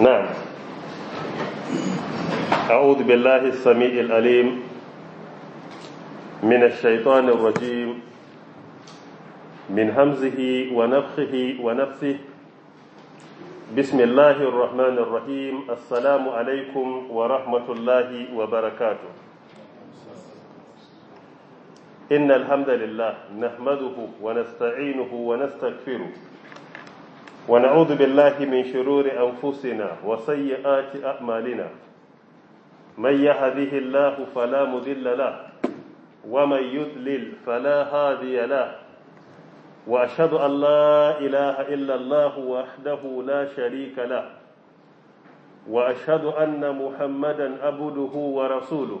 نعم. أعوذ بالله السميع العليم من الشيطان الرجيم. من همزه ونفخه ونفسه. بسم الله الرحمن الرحيم. السلام عليكم ورحمة الله وبركاته. إن الحمد لله نحمده ونستعينه ونستغفره ونعوذ بالله من شرور أنفسنا وسيئات أعمالنا من يهده الله فلا مذل له ومن يذلل فلا هادي له وأشهد أن لا إله إلا الله وحده لا شريك له وأشهد أن محمدا عبده ورسوله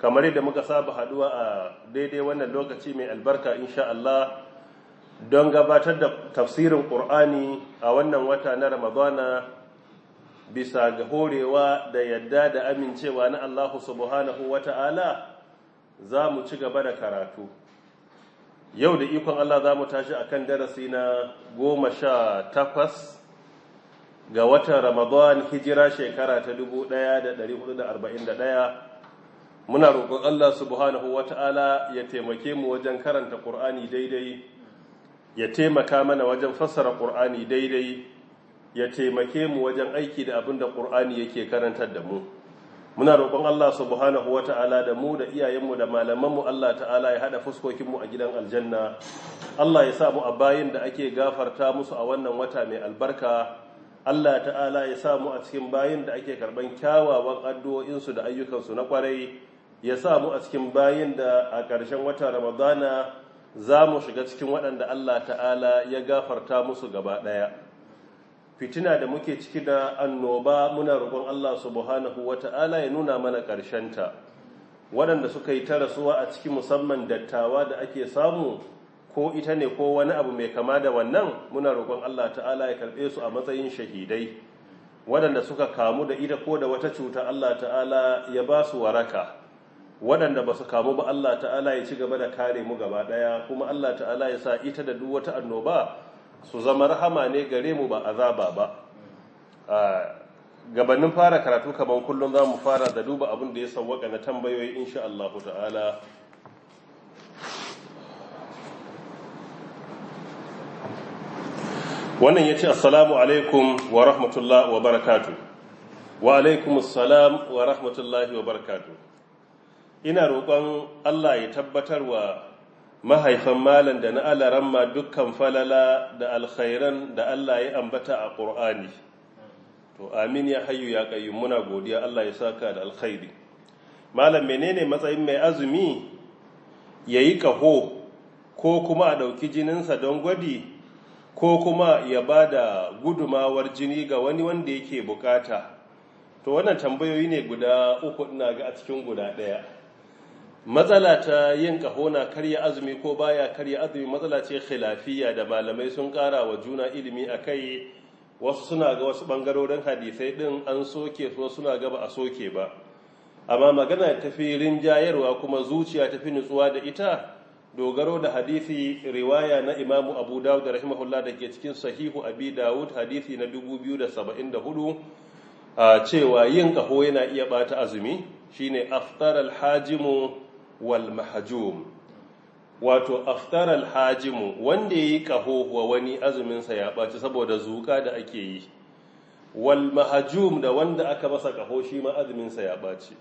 kamar yadda muka saba haɗuwa a daidai wannan lokaci mai albarka insha Allah don gabatar da tafsirin ƙur'ani a wannan wata na ramadana bisa ga horewa da yadda da amincewa na Allah subhanahu wa ta'ala za mu ci gaba da karatu. Yau da ikon Allah za mu tashi a kan darasi na goma sha takwas ga watan ramadan hijira shekara ta 1441 muna roƙon Allah subhanahu wa ta'ala ya taimake mu wajen karanta ƙur'ani daidai ya taimaka mana wajen fassara ƙur'ani daidai ya taimake mu wajen aiki da abin da ƙur'ani yake karantar da mu. Muna roƙon Allah subhanahu wa ta'ala da mu da iyayenmu da malamanmu Allah ta'ala ya haɗa fuskokinmu a gidan aljanna. Allah ya sa mu a bayin da ake gafarta musu a wannan wata mai albarka. Allah ta'ala ya sa mu a cikin bayin da ake karɓan kyawawan addu'o'insu da ayyukansu na ƙwarai. Ya sa mu a cikin bayin da a ƙarshen wata ramadana za mu shiga cikin waɗanda Allah ta'ala ya gafarta musu gaba ɗaya. Fitina da muke ciki da annoba muna roƙon Allah subhanahu wa ta'ala ya nuna mana ƙarshenta. Waɗanda suka yi ta rasuwa a cikin musamman dattawa da ake samu ko ita ne ko wani abu mai kama da wannan muna roƙon Allah ta'ala ya karɓe su a matsayin shahidai. Waɗanda suka kamu da ita ko da wata cuta Allah ta'ala ya ba su waraka. Waɗanda ba su kamu ba Allah ta'ala ya ci gaba da kare mu gaba ɗaya kuma Allah ta'ala ya sa ita da duk wata annoba su zama rahama ne gare mu ba azaba ba. Gabanin fara karatu kamar kullum za mu fara da duba abin da ya sauwaka na tambayoyi insha Allah ta'ala. Wannan ya ce assalamu alaikum wa rahmatullah wa barakatu wa alaikum assalam wa rahmatullahi wa barakatu ina roƙon Allah ya tabbatar wa mahaifan malan da na alaramma dukkan falala da alkhairan da Allah ya ambata a ƙur'ani to amin ya hayu ya ƙayyum muna godiya Allah ya saka da alkhairi. Malam menene matsayin mai azumi? Ya yi ƙaho ko kuma a ɗauki jininsa don gwadi ko kuma ya ba da gudumawar jini ga wani wanda yake buƙata? To wannan tambayoyi ne guda uku ina ga a cikin guda ɗaya. Matsala ta yin ƙaho na karya azumi ko baya karya azumi matsala ce khilafiyya da malamai sun ƙara wa juna ilimi a kai. Wasu suna ga wasu ɓangarorin hadisai ɗin an soke su suna ga ba a soke ba. Amma magana tafi rinjayarwa kuma zuciya tafi nutsuwa da ita dogaro da hadisi riwaya na imamu abu dawud da rahimahullah da ke cikin sahihu abi dawud hadisi na 2074 a cewa yin ƙaho yana iya bata azumi. Shine aftar alhajimu wal mahjum. Wato aftaral hajimu wanda ya yi ƙaho wa wani azuminsa ya ɓaci saboda zuƙa da ake yi. Wal mahajum da wanda aka masa ƙaho shi ma azuminsa ya ɓaci.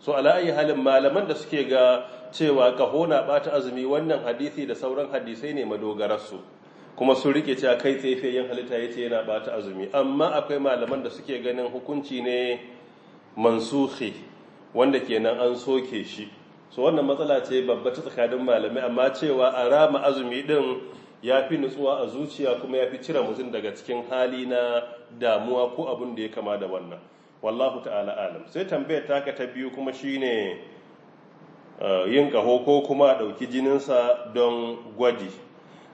So ala'ayi halin malaman da suke ga cewa ƙaho na ɓata azumi wannan hadisi da sauran hadisai ne madogararsu. Kuma sun riƙe cewa kai tsaye yin halitta ya ce yana ɓata azumi. Amma akwai malaman da suke ganin hukunci ne mansuhi wanda kenan an soke shi. So wannan matsala ce babba ta tsakanin malamai amma cewa a rama azumi din ya fi nutsuwa a zuciya kuma ya fi cire mutum daga cikin hali na damuwa ko abin da ya kama da wannan. Wallahu ta'ala alam. Sai tambayar taka ta biyu kuma shine yin kaho ko kuma ɗauki jininsa don gwadi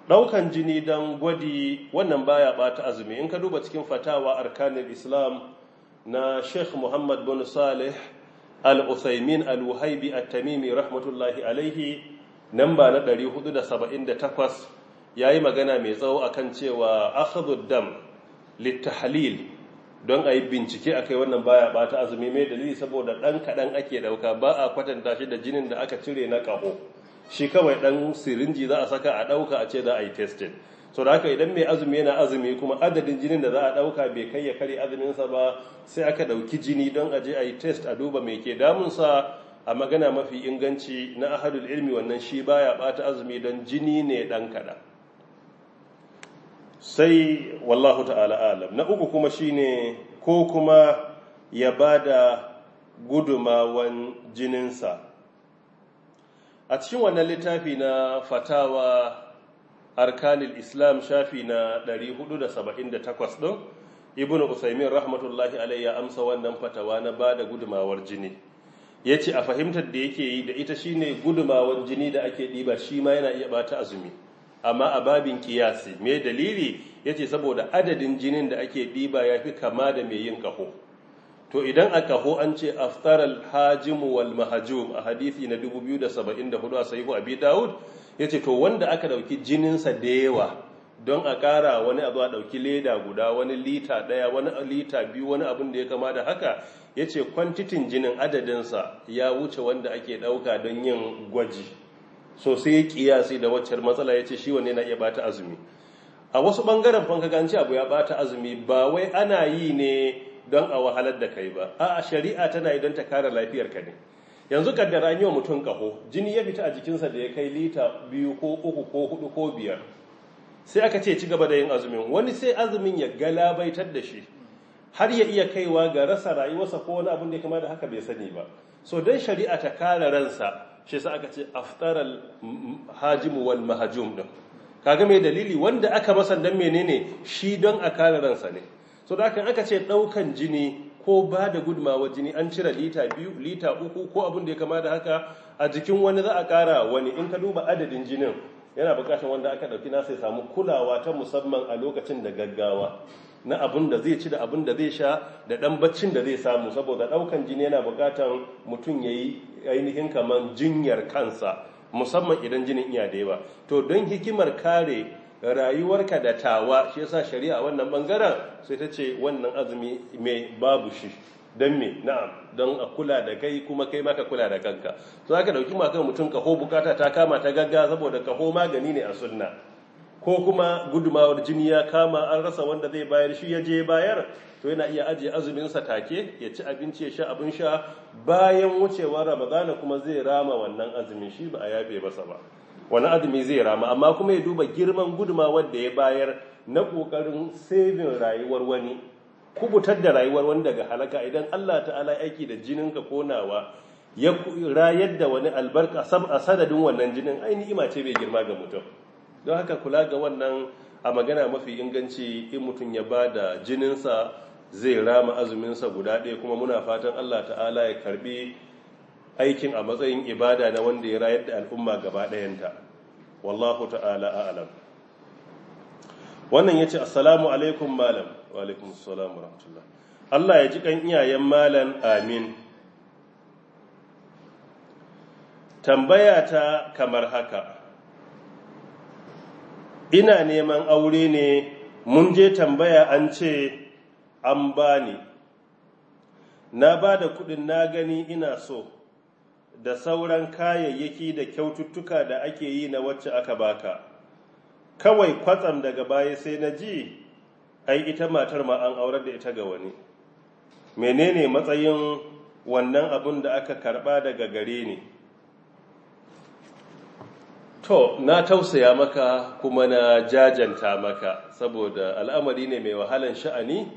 ɗaukan jini don gwadi wannan baya ɓata azumi. In ka duba cikin fatawa arkanin islam na sheikh muhammad bin salih al-usaimin al-wuhaibi at-tamimi rahmatullahi alaihi namba na 478 yayi magana mai tsawo akan cewa akhadhu dam litahlil don a yi bincike akai wannan baya bata azumi. Mai dalili? Saboda dan kadan ake ɗauka ba a kwatanta shi da jinin da aka cire na kaho shi kawai dan sirinji za a saka a ɗauka a ce za a yi testing. So da haka idan mai azumi yana azumi kuma adadin jinin da za a ɗauka bai kai ya kare azuminsa ba sai aka ɗauki jini don a je a yi test a duba mai ke damunsa. A magana mafi inganci na ahadul ilmi wannan shi baya bata azumi don jini ne dan kada sai wallahu ta'ala alam. Na uku kuma shine ko kuma ya ba da gudumawan jininsa. A cikin wannan littafi na fatawa arkanil islam shafi na 478 ɗin ibn usaimin rahmatullahi alaihi ya amsa wannan fatawa na ba da gudumawar jini. Ya ce a fahimtar da yake yi da ita shine gudumawar jini da ake ɗiba shi ma yana iya bata azumi. Amma a babin kiyasi mai dalili? Ya ce saboda adadin jinin da ake ɗiba ya fi kama da mai yin ƙaho. To idan a ƙaho an ce aftaral hajimu wal mahajum a hadisi na 2074 a sahihu abi dawud ya ce to wanda aka ɗauki jininsa da yawa don a ƙara wani abu a ɗauki leda guda wani lita ɗaya wani lita biyu wani abin da ya kama da haka ya ce kwantitin jinin adadinsa ya wuce wanda ake ɗauka don yin gwaji. So sai ya da waccar matsala ya ce shi wanne na iya bata azumi? A wasu ɓangaren fanka ganci abu ya bata azumi ba wai ana yi ne don a wahalar da kai ba. A shari'a tana yi don ta kare lafiyarka ne. Yanzu kaddara an yi wa mutum kaho jini ya fita a jikinsa da ya kai lita biyu ko uku ko huɗu ko biyar. Sai aka ce ci gaba da yin azumin. Wani sai azumin ya galabaitar da shi har ya iya kaiwa ga rasa rayuwarsa ko wani abin da ya kama da haka bai sani ba. So don shari'a ta kare ransa shi sa aka ce aftaral hajimu wal mahajum din. Kaga mai dalili? Wanda aka masa dan menene? Shi don a kare ransa ne. So da aka ce ɗaukan jini ko ba da gudumawa jini an cire lita biyu lita uku ko abin da ya kama da haka a jikin wani za a kara wani. In ka duba adadin jinin yana buƙatar wanda aka ɗauki nasa ya samu kulawa ta musamman a lokacin da gaggawa na abin da zai ci da abin da zai sha da dan baccin da zai samu. Saboda ɗaukan jini yana buƙatar mutum ya yi ainihin kamar jinyar kansa musamman idan jinin iya da yawa. To don hikimar kare rayuwarka da tawa shi yasa shari'a wannan ɓangaren sai ta ce wannan azumi mai babu shi. Don me? Na'am. Don a kula da kai kuma kai maka kula da kanka. So aka ɗauki maka mutum kaho buƙata ta kama ta gagga saboda kaho magani ne a sunna. Ko kuma gudumawar jini ya kama an rasa wanda zai bayar shi ya je bayar to yana iya ajiye azumin sa take ya ci abinci ya sha abin sha. Bayan wucewar ramadana kuma zai rama wannan azumin shi ba a yafe masa ba. Wani azumi zai rama amma kuma ya duba girman gudumawar da ya bayar na ƙoƙarin saving rayuwar wani kuɓutar da rayuwar wani daga halaka. Idan Allah ta'ala aiki da jininka konawa ya rayar da wani albarka a sanadin wannan jinin ai ni'ima ce bai girma ga mutum. Don haka kula ga wannan a magana mafi inganci in mutum ya ba da jininsa zai rama azuminsa guda ɗaya kuma muna fatan Allah ta'ala ya karɓi aikin a matsayin ibada na wanda ya rayar da al'umma gaba ɗayanta. Wallahu ta'ala a'lam. Wannan ya ce assalamu alaikum malam. Wa alaikum assalamu rahmatullah. Allah ya ji kan iyayen malam amin. Tambaya ta kamar haka. Ina neman aure ne mun je tambaya an ce an bani. Na ba da kuɗin na gani ina so. Da sauran kayayyaki da kyaututtuka da ake yi na wacce aka baka. Kawai kwatsam daga baya sai na ji ai ita matar ma an aurar da ita ga wani. Menene matsayin wannan abun da aka karɓa daga gare ni? To na tausaya maka kuma na jajanta maka saboda al'amari ne mai wahalan sha'ani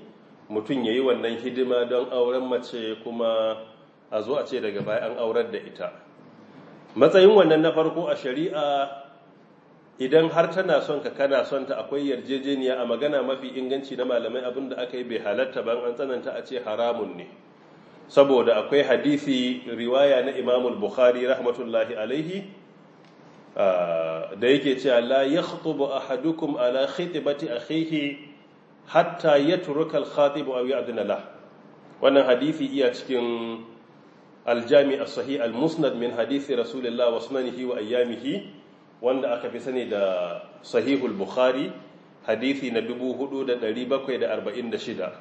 mutum ya yi wannan hidima don auren mace kuma a zo a ce daga baya an aurar da ita. Matsayin wannan na farko a shari'a idan har tana son ka kana son ta akwai yarjejeniya a magana mafi inganci na malamai abin da aka yi bai halatta ban an tsananta a ce haramun ne. Saboda akwai hadisi riwaya na imamul bukhari rahmatullahi alaihi da yake cewa la yakhtubu ahadukum ala khitbati akhihi hatta yatruka al-khatib aw ya'dina wannan hadisi iya cikin al-jami' as-sahih al-musnad min hadisi rasulullah wa wa ayyamihi wanda aka fi sani da sahihul bukhari hadisi na 4746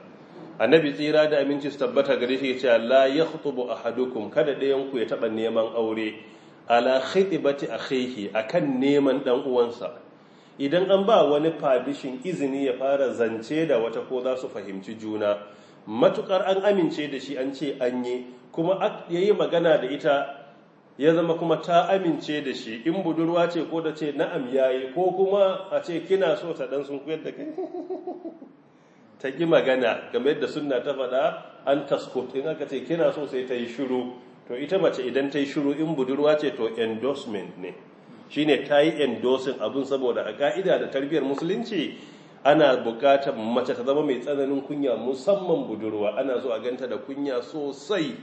annabi tsira da aminci su tabbata gare shi cewa la yakhtubu ahadukum kada ɗayan ku ya taba neman aure ala khitibati akhihi akan neman dan uwansa idan an ba wani fadishin izini ya fara zance da wata ko za su fahimci juna matuƙar an amince da shi an ce an yi kuma yayi magana da ita ya zama kuma ta amince da shi. In budurwa ce ko da ce na'am yayi ko kuma a ce kina so ta dan sun kuyar da kai. Ta ki magana game da sunna ta faɗa an taskut. In aka ce kina so sai ta yi shiru. To ita mace idan ta yi shiru in budurwa ce to endorsement ne. Shine ta yi endorsing abin saboda a ka'ida da tarbiyyar musulunci ana buƙatar mace ta zama mai tsananin kunya musamman budurwa. Ana zo a ganta da kunya sosai.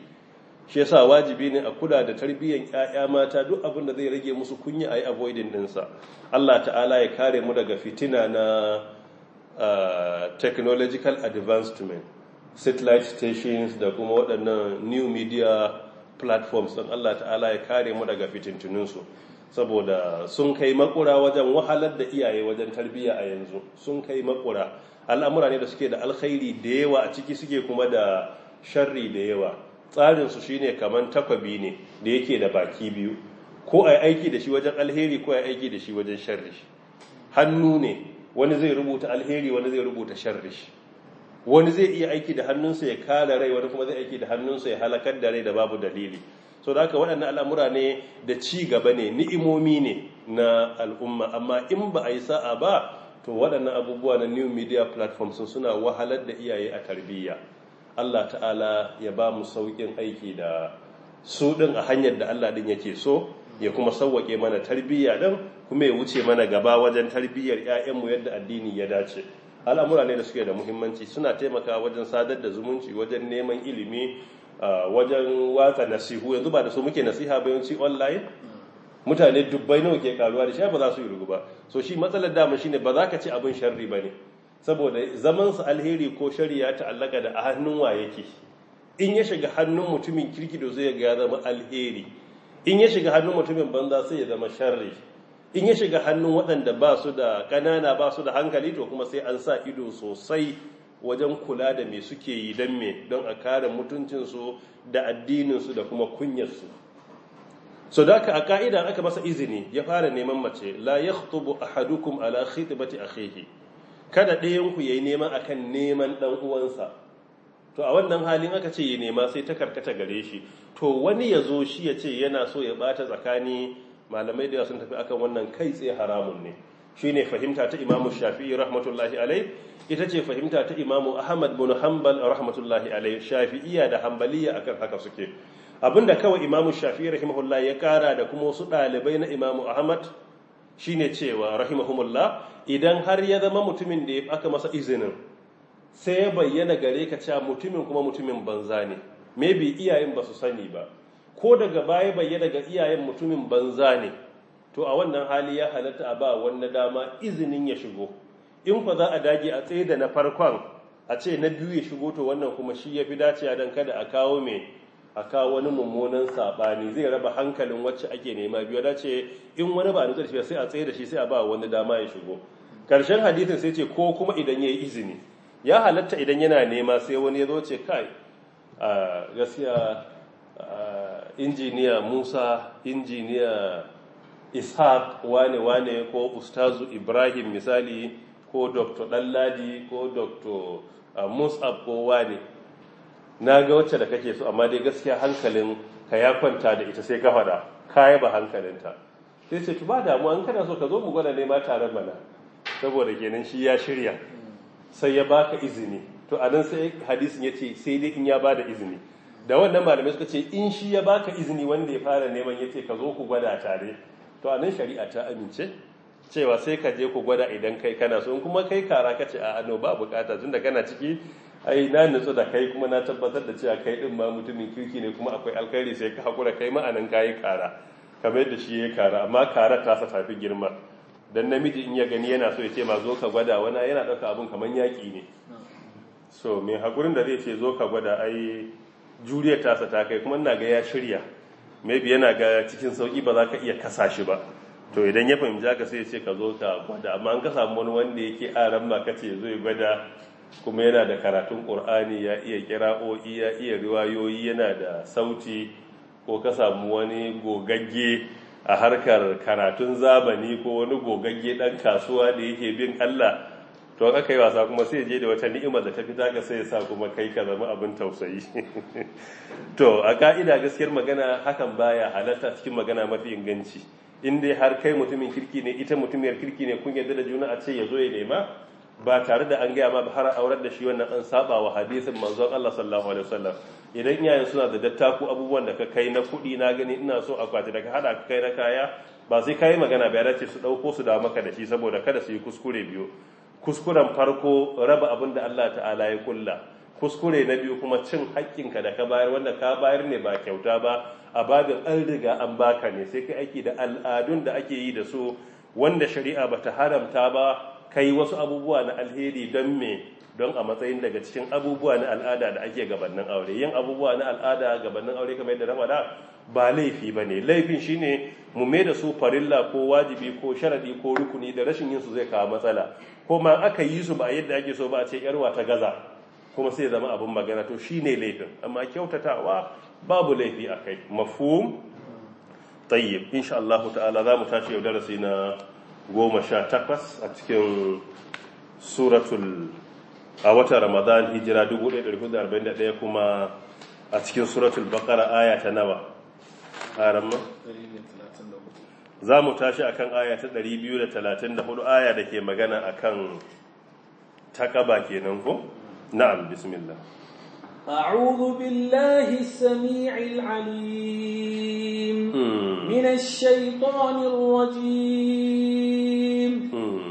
Shi yasa wajibi ne a kula da tarbiyyar ƴaƴa mata duk abin da zai rage musu kunya a yi avoiding ɗinsa. Allah ta'ala ya kare mu daga fitina na technological advancement satellite stations da kuma waɗannan new media platforms. Don Allah ta'ala ya kare mu daga fitintuninsu. Saboda sun kai makura wajen wahalar da iyaye wajen tarbiyya a yanzu. Sun kai makura. Al'amura ne da suke da alkhairi da yawa a ciki suke kuma da sharri da yawa. Tsarinsu shine kamar takwabi ne da yake da baki biyu. Ko a aiki da shi wajen alheri ko a aiki da shi wajen sharri. Hannu ne. Wani zai rubuta alheri wani zai rubuta sharri. Wani zai iya aiki da hannunsa ya kare rai wani kuma zai aiki da hannunsa ya halakar da rai da babu dalili. So da haka waɗannan al'amura ne da ci gaba ne ni'imomi ne na al'umma. Amma in ba a yi sa'a ba to waɗannan abubuwa na new media platforms suna wahalar da iyaye a tarbiyya. Allah ta'ala ya ba mu sauƙin aiki da su ɗin a hanyar da Allah ɗin yake so ya kuma sauwaƙe mana tarbiyya ɗin kuma ya wuce mana gaba wajen tarbiyyar 'ya'yanmu yadda addini ya dace. Al'amura ne da suke da muhimmanci suna taimaka wajen sadar da zumunci wajen neman ilimi wajen watsa nasihu. Yanzu ba da su muke nasiha bayanci online. Mutane dubbai nawa ke karuwa da shi ba za su yi rugu ba. So shi matsalar dama shine ba za ka ci abin sharri ba ne. Saboda zaman su alheri ko shari'a ta'allaka da a hannun wa yake? In ya shiga hannun mutumin kirki da zai ga ya zama alheri. In ya shiga hannun mutumin banza sai ya zama sharri. In ya shiga hannun waɗanda ba su da ƙanana ba su da hankali to kuma sai an sa ido sosai wajen kula da me suke yi don me don a kare mutuncinsu da addininsu da kuma kunyarsu. So da a ka'ida aka masa izini ya fara neman mace la ya khutubu ahadukum ala khitbati akhihi. Kada ɗayan ku yayi neman akan neman dan uwansa. To a wannan halin aka ce ya nema sai ta karkata gare shi. To wani ya zo shi ya ce yana so ya bata tsakani malamai da sun tafi akan wannan kai tsaye haramun ne. Shine fahimta ta imamu shafi'i rahmatullahi alai. Ita ce fahimta ta imamu ahmad bin hanbal rahmatullahi alai shafi'iyya da hanbaliya akan haka suke. Abinda kawai imamu shafi'i rahimahullah ya kara da kuma wasu ɗalibai na imamu ahmad shine cewa rahimahumullah idan har ya zama mutumin da ya aka masa izinin sai ya bayyana gare ka cewa mutumin kuma mutumin banza ne. Maybe iyayen ba su sani ba. Ko daga baya bayyana ga iyayen mutumin banza ne to a wannan hali ya halatta a ba wanda dama izinin ya shigo. In fa za a dage a tsaye da na farkon a ce na biyu ya shigo to wannan kuma shi ya fi dacewa don kada a kawo mai a kawo wani mummunan saɓani. Zai raba hankalin wacce ake nema biyu. Da ce in wani ba nutsar shi sai a tsaye da shi sai a ba wani dama ya shigo. Ƙarshen hadithin sai ce ko kuma idan ya yi izini. Ya halatta idan yana nema sai wani ya zo ce kai gaskiya injiniya musa injiniya ishaq wane-wane ko ustazu ibrahim misali ko dr ɗanladi ko dr musab ko wane. Na ga wacce da kake so amma dai gaskiya hankalin ka ya kwanta da ita sai ka faɗa. Ka ba hankalinta. Sai ce ba damuwa an kana so ka zo mu gwada nema tare mana. Saboda kenan shi ya shirya. Sai ya baka izini. To a nan sai hadisin ya ce sai dai in ya ba da izini. Da wannan malamai suka ce in shi ya baka izini wanda ya fara neman ya ce ka zo ku gwada tare. To a nan shari'a ta amince. Cewa sai ka je ku gwada idan kai kana so. In kuma kai kara ka ce a ano ba buƙata. Tunda kana ciki ai na nutsu da kai kuma na tabbatar da cewa kai din ma mutumin kirki ne kuma akwai alkhairi sai ka hakura kai ma'anan kayi kara kamar yadda shi ya kara. Amma kara ta sa tafi girma. Dan namiji in ya gani yana so ya ce ma zo ka gwada. Wani yana ɗauka abun kamar yaƙi ne. So mai hakurin da zai ce zo ka gwada ai juriyar tasa ta kai kuma ina ga ya shirya. Maybe yana ga cikin sauƙi ba za ka iya kasa shi ba. To idan ya fahimci haka sai ya ce ka zo ka gwada. Amma an ka samu wani wanda yake aran ma kace zo ya gwada kuma yana da karatun qur'ani ya iya kira'o'i ya iya riwayoyi yana da sauti ko ka samu wani gogagge a harkar karatun zamani ko wani gogagge dan kasuwa da yake bin Allah to aka yi wasa kuma sai je da wata ni'ima da ta fita ka sai ya sa kuma kai ka zama abin tausayi. To a ka'ida gaskiyar magana hakan baya halatta cikin magana mafi inganci. In dai har kai mutumin kirki ne ita mutumiyar kirki ne kun yarda da juna a ce ya zo ya nema ba tare da an gaya ma har aurar da shi wannan an saba wa hadisin manzon Allah sallallahu alaihi wasallam. Idan iyayen suna da dattaku abubuwan da ka kai na kuɗi na gani ina so akwati da ka hada ka kai na kaya ba sai kai magana ba ya su ɗauko su da maka da shi saboda kada su yi kuskure biyu. Kuskuren farko raba abin da Allah ta'ala ya kulla. Kuskure na biyu kuma cin haƙƙinka da ka bayar wanda ka bayar ne ba kyauta ba a babin an riga an baka ne sai ka aiki da al'adun da ake yi da su wanda shari'a ba ta haramta ba kai wasu abubuwa na alheri don me? Don a matsayin daga cikin abubuwa na al'ada da ake gabanin aure. Yin abubuwa na al'ada gabanin aure kamar yadda na ba laifi ba ne. Laifin shine mu mai da su farilla ko wajibi ko sharadi ko rukuni da rashin yin su zai kawo matsala. Ko ma aka yi su ba yadda ake so ba a ce yarwa ta gaza kuma sai zama abin magana. To shine laifin. Amma kyautatawa babu laifi a kai. Mafhum? Tayyib. Insha Allah ta'ala za mu tashi yau darasi na goma sha takwas a cikin suratul a watan ramadan hijira 1441 kuma a cikin suratul baqara aya ta nawa? Aramma za mu tashi akan aya ta 234 aya da ke magana akan takaba kenan ko? Na'am bismillah. أعوذ بالله السميع العليم من الشيطان الرجيم.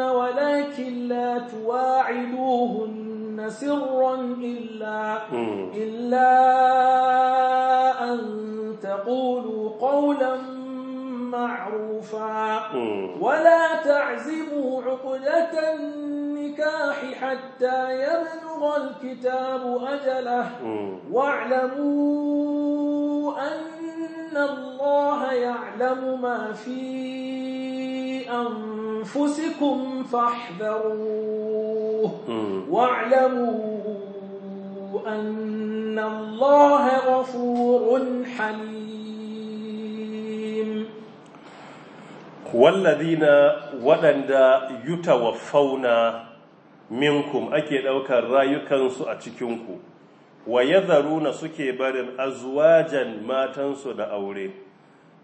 ولكن لا تواعدوهن سرا إلا, إلا أن تقولوا قولا معروفا. ولا تعزموا عقدة النكاح حتى يبلغ الكتاب أجله. واعلموا أن الله يعلم ما في أنفسكم. فاحذروه واعلموا أن الله غفور حليم والذين waɗanda yutawaffauna minkum ake ɗaukar rayukansu a cikinku wa yadharuna suke barin azwajan matansu da aure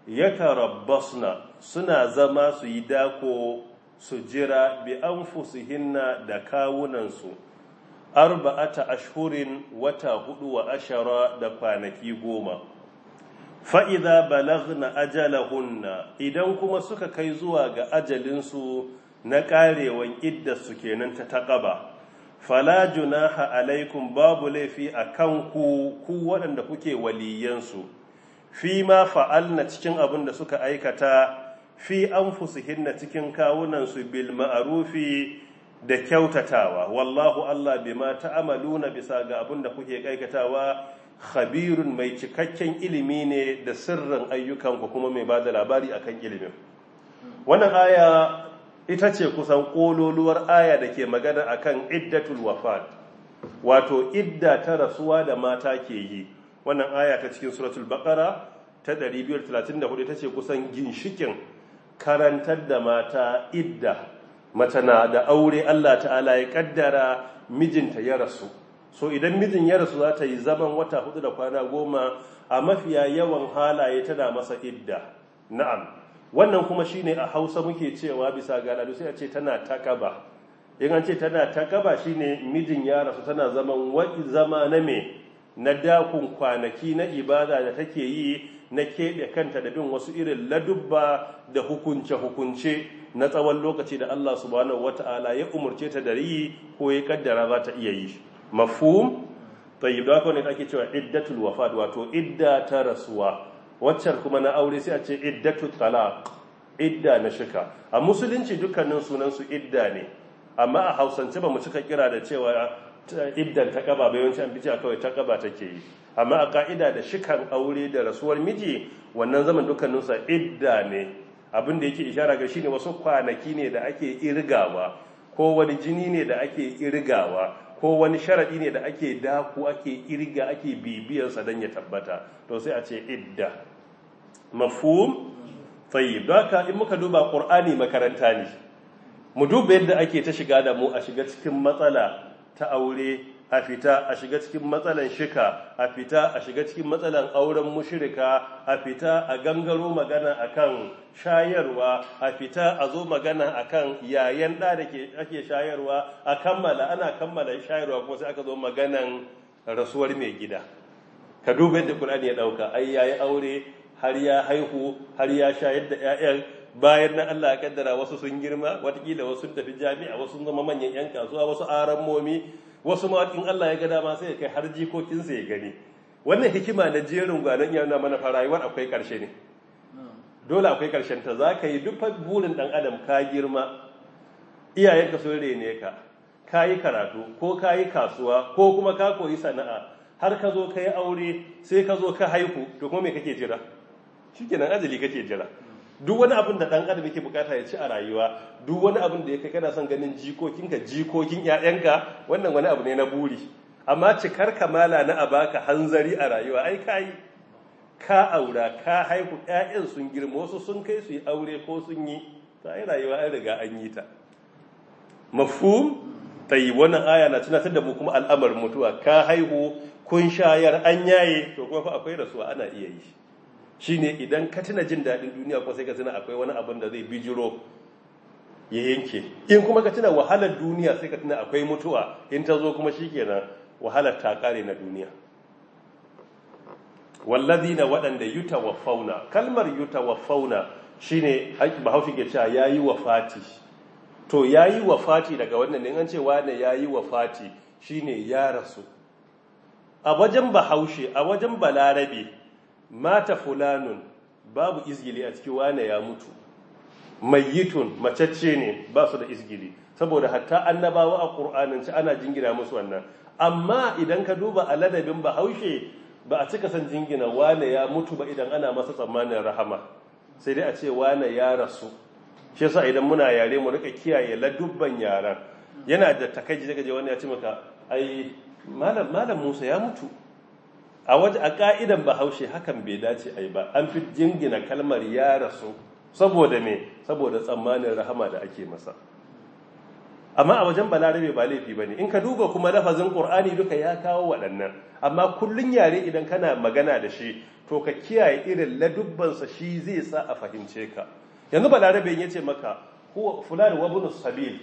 yatarabbasna suna zama su yi dako su jira bi anfusihinna da kawunansu. Arba'ata ashhurin wata huɗu wa ashara da kwanaki goma. Fa'iza balagna ajalahunna idan kuma suka kai zuwa ga ajalinsu na ƙarewan iddarsu kenan ta taƙaba fala junaha alaikum babu laifi a kan ku ku waɗanda kuke waliyansu. Fi ma fa'alna cikin abin da suka aikata fi an fusihinna cikin kawunansu bil ma'arufi da kyautatawa. Wallahu Allah bima ta'amaluna bisa ga abin da kuke aikatawa khabirun mai cikakken ilimi ne da sirrin ayyukanku kuma mai ba da labari akan ilimin. Wannan aya ita ce kusan kololuwar aya da ke magana akan iddatul wafat wato idda ta rasuwa da mata ke yi. Wannan aya ta cikin suratul baqara ta 234 ita ce kusan ginshikin karantar da mata idda. Mata na da aure Allah ta'ala ya kaddara mijinta ya rasu. So idan mijin ya rasu za ta yi zaman wata huɗu da kwana goma a mafiya yawan halaye tana masa idda. Na'am. Wannan kuma shine a hausa muke cewa bisa ga al'adu sai a ce tana takaba. In an ce tana takaba shine mijin ya rasu tana zaman zama na me? Na dakun kwanaki na ibada da take yi na keɓe kanta da bin wasu irin ladubba da hukunce-hukunce na tsawon lokaci da Allah subhanahu wata'ala ya umurce ta da yi ko ya kaddara za ta iya yi. Mafhum? Tayyib da ne ake cewa iddatul wafat wato idda ta rasuwa. Waccan kuma na aure sai a ce iddatul talaq idda na shika. A musulunci dukkanin sunan su idda ne. Amma a hausance ba mu cika kira da cewa iddan ta kaba ba yawanci an bice kawai ta kaba take yi. Amma a ka'ida da shikan aure da rasuwar miji wannan zaman dukkanin sa idda ne. Abin da yake ishara ga shine wasu kwanaki ne da ake irgawa ko wani jini ne da ake irgawa ko wani sharaɗi ne da ake daku ake irga ake bibiyarsa don ya tabbata. To sai a ce idda. Mafhum? Tayyib. Haka in muka duba ƙur'ani makaranta ne. Mu duba yadda ake ta shiga da mu a shiga cikin matsala ta aure a fita a shiga cikin matsalan shika a fita a shiga cikin matsalan auren mushirika a fita a gangaro magana akan shayarwa a fita a zo magana akan yayan da da ake shayarwa a kammala ana kammala shayarwa kuma sai aka zo maganan rasuwar mai gida. Ka duba yadda Qur'ani ya ɗauka ai yayi aure har ya haihu har ya shayar da ƴaƴan bayan nan Allah ya kaddara wasu sun girma wataƙila wasu sun tafi jami'a wasu sun zama manyan yan kasuwa wasu arammomi wasu ma in Allah ya ga dama sai ya kai har jikokinsa ya gani. Wannan hikima na jerin gwanon yana mana farayuwar akwai ƙarshe ne. Dole akwai ƙarshen ta za ka yi duk burin dan adam ka girma iyayenka sun rene ka ka yi karatu ko ka yi kasuwa ko kuma ka koyi sana'a har ka zo ka yi aure sai ka zo ka haihu to kuma me kake jira? Shikenan ajali kake jira. Duk wani abin da dan adam yake buƙata ya ci a rayuwa duk wani abin da ya kai kana son ganin jikokinka jikokin ƴaƴanka wannan wani abu ne na buri. Amma cikar kamala na abaka hanzari a rayuwa ai kai ka aura ka haihu ƴaƴan sun girma wasu sun kai su yi aure ko sun yi. Ta ai rayuwa an riga an yi ta. Mafhum? Tayi wannan aya na tunatar da mu kuma al'amarin mutuwa. Ka haihu kun shayar an yaye to kuma fa akwai rasuwa ana iya yi. Shine idan ka tuna jin daɗin duniya kuma sai ka tuna akwai wani abin da zai bijiro ya yanke. In kuma ka tuna wahalar duniya sai ka tuna akwai mutuwa. In ta zo kuma shikenan wahalar ta kare na duniya. Wallazina waɗanda yutawaffauna kalmar yutawaffauna shine bahaushe ke cewa yayi wafati. To yayi wafati daga wannan ne an ce wane yayi wafati shine ya rasu. A wajen bahaushe a wajen balarabe mata fulanun babu izgili a cikin wane ya mutu? Mayyitun macacce ne ba su da izgili. Saboda hatta annabawa a ƙur'anance ana jingina musu wannan. Amma idan ka duba a ladabin bahaushe ba a cika san jingina wane ya mutu ba idan ana masa tsammanin rahama. Sai dai a ce wane ya rasu. Shi yasa idan muna yare mu riƙa kiyaye ladubban yaran. Yana da takaiji daga je wani ya ce maka ai malam malam Musa ya mutu. A waje a ka'idan bahaushe hakan bai dace ai ba. An fi jingina kalmar ya rasu saboda me? Saboda tsammanin rahama da ake masa. Amma a wajen balarabe ba laifi ba ne in ka duba kuma lafazin qur'ani duka ya kawo waɗannan. Amma kullun yare idan kana magana da shi to ka kiyaye irin ladubbansa shi zai sa a fahimce ka. Yanzu balarabe ya ce maka fulani wa ibn sabil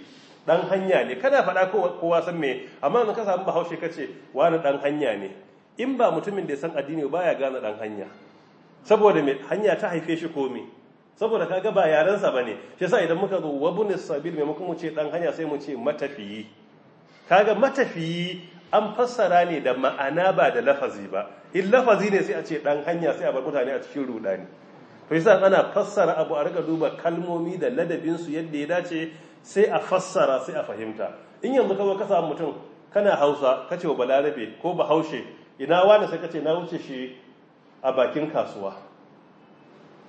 dan hanya ne. Kana faɗa kowa san me? Amma in ka samu bahaushe kace wani dan hanya ne. In ba mutumin da ya san addini baya gane dan hanya. Saboda me? Hanya ta haife shi ko me? Saboda kaga ba yarensa ba ne shi yasa idan muka zo wabun sabil maimakon mu ce dan hanya sai mu ce matafiyi. Kaga matafiyi an fassara ne da ma'ana ba da lafazi ba. In lafazi ne sai a ce dan hanya sai a bar mutane a cikin rudani to yasa ana fassara abu a riga duba kalmomi da ladabin su yadda ya dace sai a fassara sai a fahimta. In yanzu ka zo ka samu mutum kana Hausa kace wa Balarabe ko Bahaushe ina wani sai kace na wuce shi a bakin kasuwa.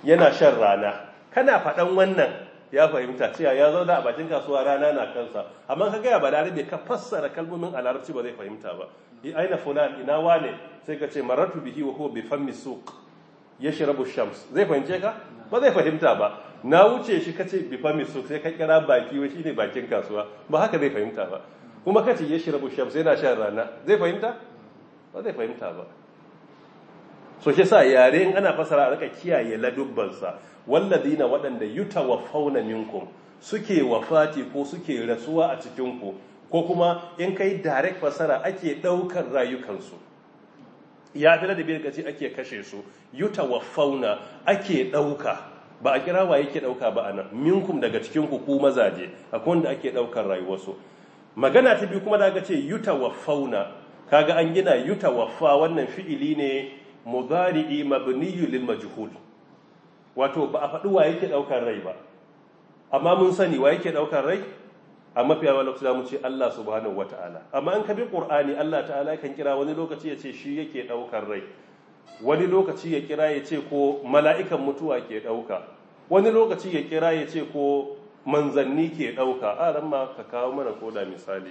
Yana shan rana. Kana faɗan wannan ya fahimta cewa ya zauna a bakin kasuwa rana na kansa. Amma ka gaya ba larabe ka fassara kalmomin a larabci ba zai fahimta ba. Aina fulan ina wane? Sai ka ce maratu bihi wa huwa bi fammi suq. Yashrabu shams. Zai fahimce ka? Ba zai fahimta ba. Na wuce shi kace bi fammi suq. Sai ka kira baki wa shine bakin kasuwa. Ba haka zai fahimta ba. Kuma kace yashrabu shams yana shan rana. Zai fahimta? Ba zai fahimta ba. So shi sa yare in ana fasara a riƙa kiyaye ladubbansa. Walladina waɗanda yutawaffawna minkum suke wafati ko suke rasuwa a cikinku ko kuma in kai direct fasara ake ɗaukar rayukansu. Ya fi ladabi da kace ake kashe su. Yutawaffawna ake ɗauka. Ba a kira wa yake ɗauka ba a nan minkum daga cikinku ku mazaje. Akwai wanda ake ɗaukar rayuwarsu. Magana ta biyu kuma da ce yutawaffawna. Kaga an gina yutawaffa wannan fi'ili ne mudari'i mabniyu lil majhul. Wato ba a faɗi wa yake ɗaukar rai ba. Amma mun sani wa yake ɗaukar rai? A mafiya wa lokaci mu ce Allah subhanahu wata'ala amma an kabi qur'ani Allah ta'ala kan kira wani lokaci ya ce shi yake ɗaukar rai. Wani lokaci ya kira ya ce ko mala'ikan mutuwa ke ɗauka. Wani lokaci ya kira ya ce ko manzanni ke ɗauka. A ran ma ka kawo mana koda misali.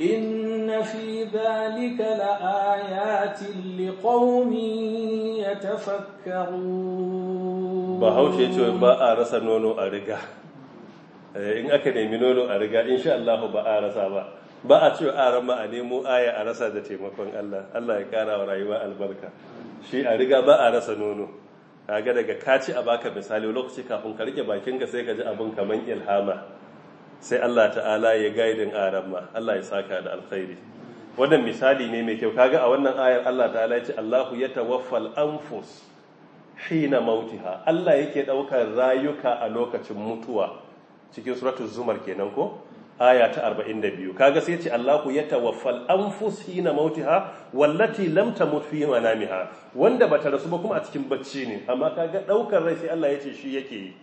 إن في ذلك لآيات لقوم يتفكرون bahaushe ce ba a rasa nono a riga in aka nemi nono a riga insha Allah ba a rasa ba ba a ce a rama a nemo aya a rasa da taimakon Allah Allah ya kara wa rayuwa albarka shi a riga ba a rasa nono kaga daga kaci a baka misali lokaci kafin ka rike bakin ka sai ka ji abin kaman ilhama Sai Allah ta'ala ya gaidin aramma Allah ya saka da alkhairi. Wannan misali ne mai kyau. Kaga a wannan ayar Allah ta'ala ya ce Allahu yatawaffal anfus hina mautiha Allah yake ɗaukar rayuka a lokacin mutuwa. Cikin suratul zumar kenan ko? Aya ta 42 kaga sai ce Allahu yatawaffal anfus hina mautiha wallati lam tamut fi manamiha. Wanda bata rasu ba kuma a cikin bacci ne. Amma kaga ɗaukar rai sai Allah ya ce shi yake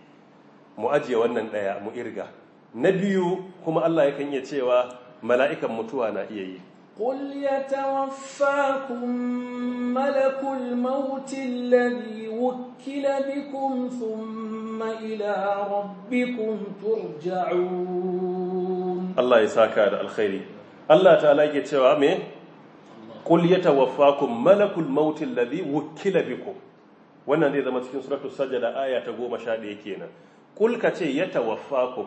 mu ajiye wannan ɗaya mu irga. na biyu kuma Allah yakan iya cewa mala'ikan mutuwa na iya yi قل يتوفاكم ملك الموت الذي وكل بكم ثم إلى ربكم ترجعون Allah ya saka da alkhairi Allah ta'ala yake cewa me qul yatawaffakum malakul maut alladhi wukila bikum wannan zai zama cikin suratul sajda aya ta 11 kenan qul kace yatawaffakum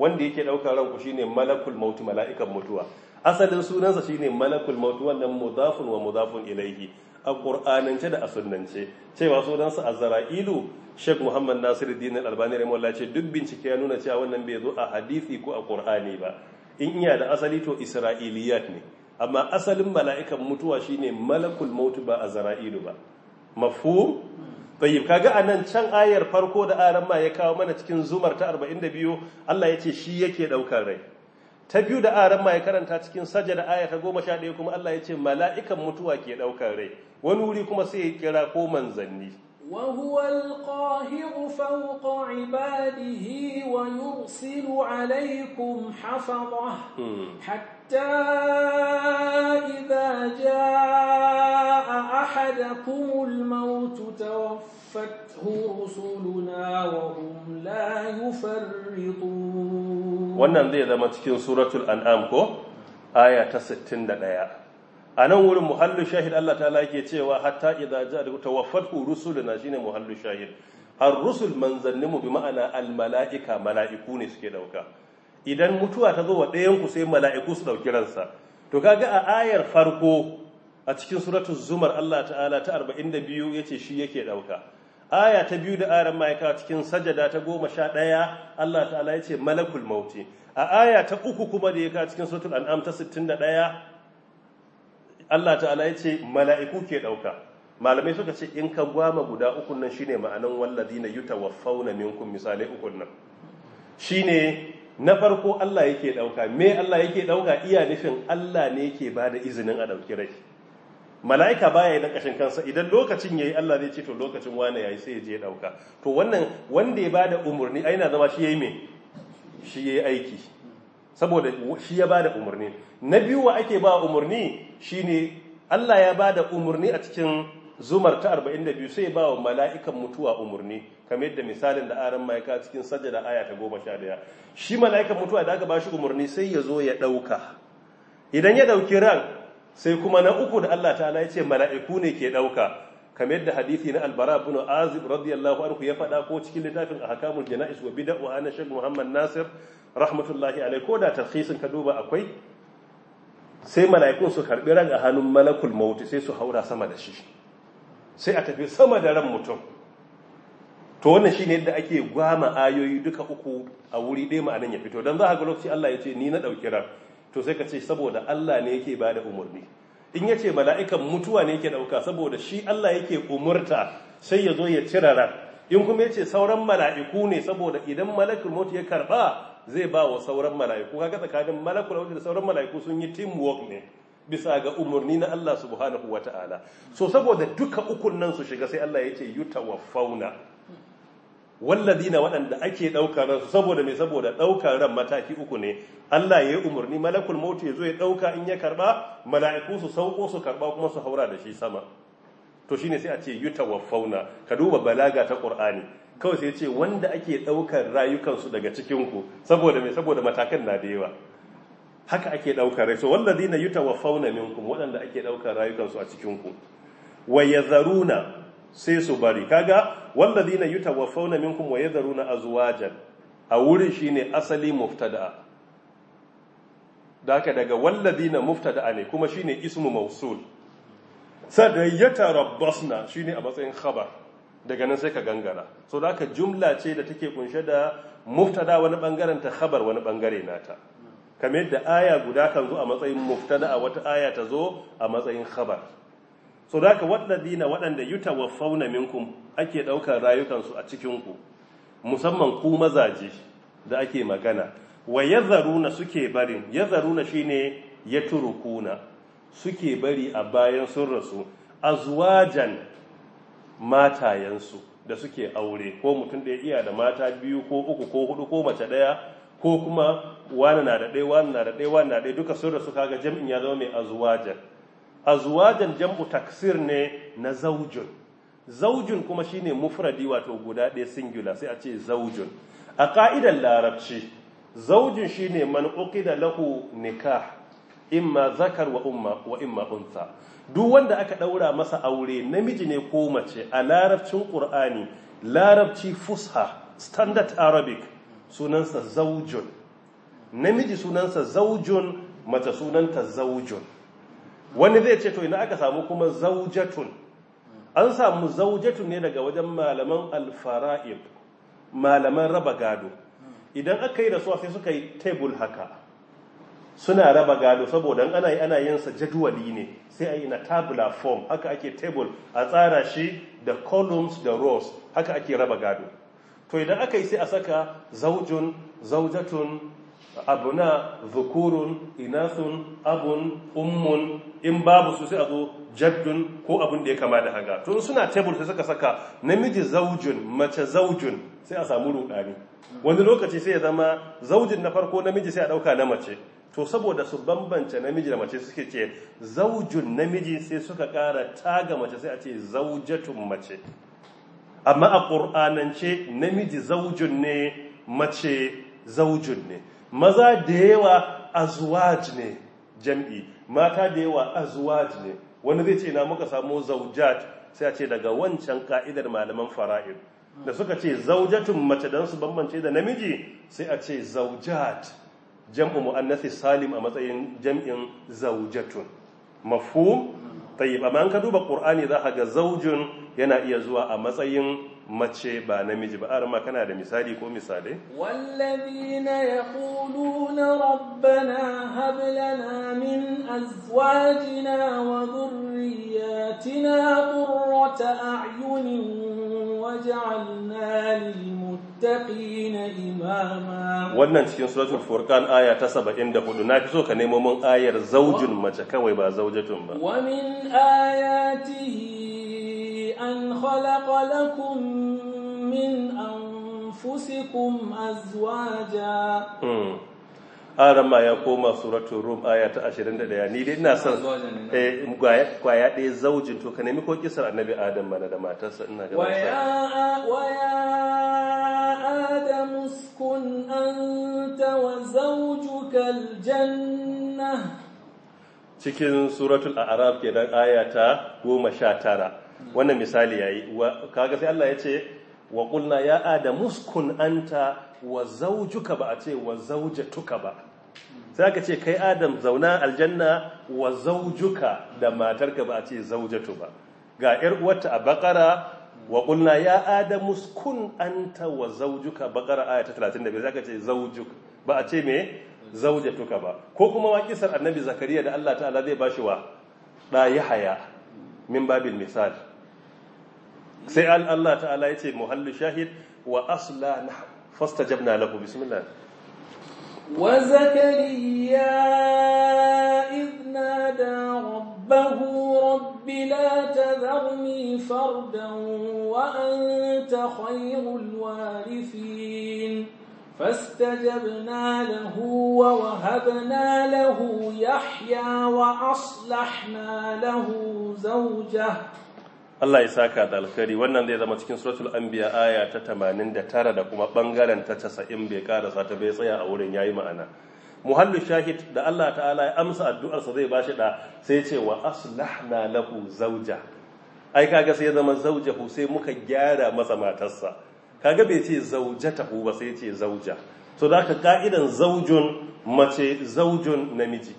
Wanda yake ɗaukar ranku shine malakul maut mala'ikan mutuwa. Asalin sunansa shine malakul maut wannan mudafun wa mudafun ilaihi a qur'anance da a sunnance. Cewa sunansa azra'ilu Sheikh Muhammad Nasiruddin Al-Albani rahimahullah ce duk bincike ya nuna cewa wannan bai zo a hadisi ko a qur'ani ba. In iya da asali to isra'iliyat ne. Amma asalin mala'ikan mutuwa shine malakul maut ba azra'ilu ba. Mafhum? tayyib kaga anan can ayar farko da aran ma ya kawo mana cikin zumar ta 42 Allah ya ce shi yake daukar rai ta biyu da aran ma ya karanta cikin sajada aya ta 11 kuma Allah ya ce mala'ikan mutuwa ke daukar rai wani wuri kuma sai ya kira ko manzanni وهو القاهر فوق عباده ويرسل عليكم حفظه حتى حتى إذا جاء أحدكم الموت توفته رسلنا وهم لا يفرطون wannan zai zama cikin suratul an'am ko aya ta 61 a nan wurin muhallu shahid Allah ta'ala yake cewa hatta idza ja'a tawaffatu rusuluna shine muhallu shahid har rusul manzannimu bi ma'ana al mala'ika mala'iku ne suke dauka idan mutuwa ta zo wa ɗayan ku sai mala'iku su ɗauki ransa. To kaga a ayar farko a cikin suratul zumar Allah ta'ala ta 42 ya ce shi yake ɗauka aya ta biyu da aran ma'aika cikin sajada ta goma sha ɗaya Allah ta'ala ya ce malakul mauti. A aya ta uku kuma da ya ka cikin suratul an'am ta 61 Allah ta'ala ya ce mala'iku ke ɗauka. Malamai suka ce in ka gwama guda ukun nan shine ma'anan walladina yutawaffawna minkum misalai ukun nan. Shine na farko Allah yake ɗauka. Me Allah yake ɗauka? Iya nufin Allah ne yake ba da izinin a ɗauki rai. Mala'ika baya yi na kansa. Idan lokacin yayi Allah zai ce to lokacin wane yayi? Sai ya je ɗauka. To wannan wanda ya ba da umarni aina zama shi yayi me? Shi yayi aiki. Saboda shi ya ba da umarni. Na biyu wa ake ba umarni? Shine Allah ya ba da umarni a cikin zumar ta 42 sai ba wa mala'ikan mutuwa umarni kamar yadda misalin da aran ma'aika cikin sajjada aya ta 11 shi mala'ikan mutuwa da aka ba shi umarni sai ya zo ya ɗauka. Idan ya ɗauki ran sai kuma na uku da Allah ta'ala ya ce mala'iku ne ke ɗauka. Kamar yadda hadithi na albara bin azib radiyallahu anhu ya faɗa ko cikin littafin ahkamul jana'is wa bid'a wa ana muhammad nasir rahmatullahi alaihi ko da tarhisin ka duba akwai sai mala'ikun su karɓi ran a hannun malakul maut sai su haura sama da shi. Sai a tafi sama da ran mutum. To wannan shine yadda ake gwama ayoyi duka uku a wuri ɗaya ma'anan ya fito. Dan za ka ga lokaci Allah ya ce ni na ɗauki ran. To sai ka ce saboda Allah ne yake ba da umarni. In ya ce mala'ikan mutuwa ne yake ɗauka saboda shi Allah yake umurta sai ya zo ya cire ran. In kuma ya ce sauran mala'iku ne saboda idan malakul mutu ya karɓa zai ba wa sauran mala'iku. Kaga tsakanin malakul mutu da sauran mala'iku sun yi teamwork ne. Bisa ga umarni na Allah subhanahu wa ta'ala. So saboda duka ukun nan su shiga sai Allah ya ce yutawaffauna walladina waɗanda ake ɗaukar ransu saboda mai saboda ɗaukar ran mataki uku ne. Allah ya yi umarni malakul mautu ya zo ya ɗauka in ya karɓa mala'iku su sauko su karɓa kuma su haura da shi sama. To shine sai a ce yuta fauna ka duba balaga ta ƙur'ani kawai sai ce wanda ake ɗaukar rayukansu daga cikinku. Saboda mai saboda matakan na da yawa. Haka ake ɗaukar rai. So walladina yuta fauna minkum waɗanda ake ɗaukar rayukansu a cikinku. Wa yazaruna sai su bari. Kaga walladina yutawaffawna minkum wa yadharuna azwajan. A wurin shine asali muftada daka daga walladina muftada ne kuma shine ismu mausul sai yatarabbasna shine a matsayin khabar. Daga nan sai ka gangara. So daka jumla ce da take kunshe da muftada wani ɓangaren ta khabar wani ɓangare nata. Kamar yadda aya guda kan zo a matsayin muftada a wata aya ta zo a matsayin khabar. So da ka waɗanda waɗanda yuta wa fauna minkum ake ɗaukar rayukansu a cikinku musamman ku mazaje da ake magana. Wa yazaruna suke barin yazaruna shine ya turukuna suke bari a bayan sun rasu azwajan matayensu da suke aure ko mutum da ya iya da mata biyu ko uku ko huɗu ko mace ɗaya ko kuma wani na da ɗaya wani na da ɗaya wani na ɗaya duka sun rasu kaga jam'in ya zama mai azwajan. Azwajan jam'u taksir ne na zaujun. Zaujun kuma shine mufradi wato guda ɗaya singular sai a ce zaujun. A ka'idar larabci zaujun shine man uqida lahu nikah imma zakar wa umma wa imma unsa duk wanda aka daura masa aure namiji ne ko mace a larabcin qur'ani larabci fusha standard arabic sunansa zaujun. Namiji sunansa zaujun mace sunanta zaujun. Wani zai ce to ina aka samu kuma zaujatun? An samu zaujatun ne daga wajen malaman alfara'ib malaman raba gado. Idan aka yi da su sai suka yi table haka. Suna raba gado saboda ana yi ana yin sa jadwali ne sai a yi na tabular form. Haka ake table a tsara shi da columns da rows. Haka ake raba gado. To idan aka yi sai a saka zaujun zaujatun abuna zukurun inasun abun ummun. In babu su sai a zo jaddun ko abin da ya kama da haka. To suna table sai suka saka namiji zaujun mace zaujun sai a samu rudani wani lokaci sai ya zama zaujin na farko namiji sai a ɗauka na mace. To saboda su bambance namiji da mace suke ce zaujun namiji sai suka ƙara taga mace sai a ce zaujatun mace. Amma a ƙur'anance namiji zaujun ne mace zaujun ne. Maza da yawa azwaj ne jam'i. Mata da yawa azwaj ne. Wani zai ce na muka samu zaujat sai a ce daga wancan ka'idar malaman fara'id. Da suka ce zaujatun mace don su bambance da namiji sai a ce zaujat. Jam'u mu'annasi salim a matsayin jam'in zaujatun. Mafhum? Tayyib. Amma an ka duba qur'ani za ka ga zaujun yana iya zuwa a matsayin mace ba namiji ba. Arma kana da misali ko misalai? Wallazina yaquluna rabbana hab lana min azwajina wa dhurriyyatina qurrata a'yunin waj'alna lil muttaqina imama. Wannan cikin suratul furqan aya ta 74 na fi so ka nemo mun ayar zaujun mace kawai ba zaujatun ba. Wa min ayatihi أن خلق لكم من أنفسكم أزواجا aran ma ya koma suratul rum aya ta 21 ni dai ina son eh kwaya ɗaya zaujin to ka nemi ko kisar annabi adam mana da matarsa ina ga ويا ويا آدم اسكن أنت وزوجك الجنة cikin suratul a'raf kenan aya ta 19 wannan misali yayi kaga sai Allah ya ce wa qulna ya adamu uskun anta wa zawjuka ba a ce wa zawjatuka ba. Sai aka ce kai adam zauna aljanna wa zawjuka da matarka ba a ce zawjatu ba. Ga yar uwarta a bakara wa qulna ya adamu uskun anta wa zawjuka. Bakara aya ta 35 sai aka ce zawjuk. Ba a ce me? Zaujatuka ba. Ko kuma waƙisar annabi zakariya da Allah ta'ala zai bashi wa? Da haya min babil misal. sai Allah ta'ala ya ce muhallu shahid wa asla na fastajabna lahu bismillah وزكريا إذ نادى ربه رب لا تذرني فردا وأنت خير الوارثين فاستجبنا له ووهبنا له يحيى وأصلحنا له زوجه Allah ya saka da alkhairi. Wannan zai zama cikin suratul anbiya aya ta 89 da kuma ɓangaren ta 90 bai karasa ta bai tsaya a wurin yayi ma'ana. Muhallu shahid da Allah ta'ala ya amsa addu'ar sa zai bashi da sai ce wa aslahna lahu zawja. Ai kaga sai ya zama zawjahu sai muka gyara masa matarsa. Kaga bai ce zaujatahu ba sai ce zauja to da ka ka'idan zaujun mace zaujun namiji.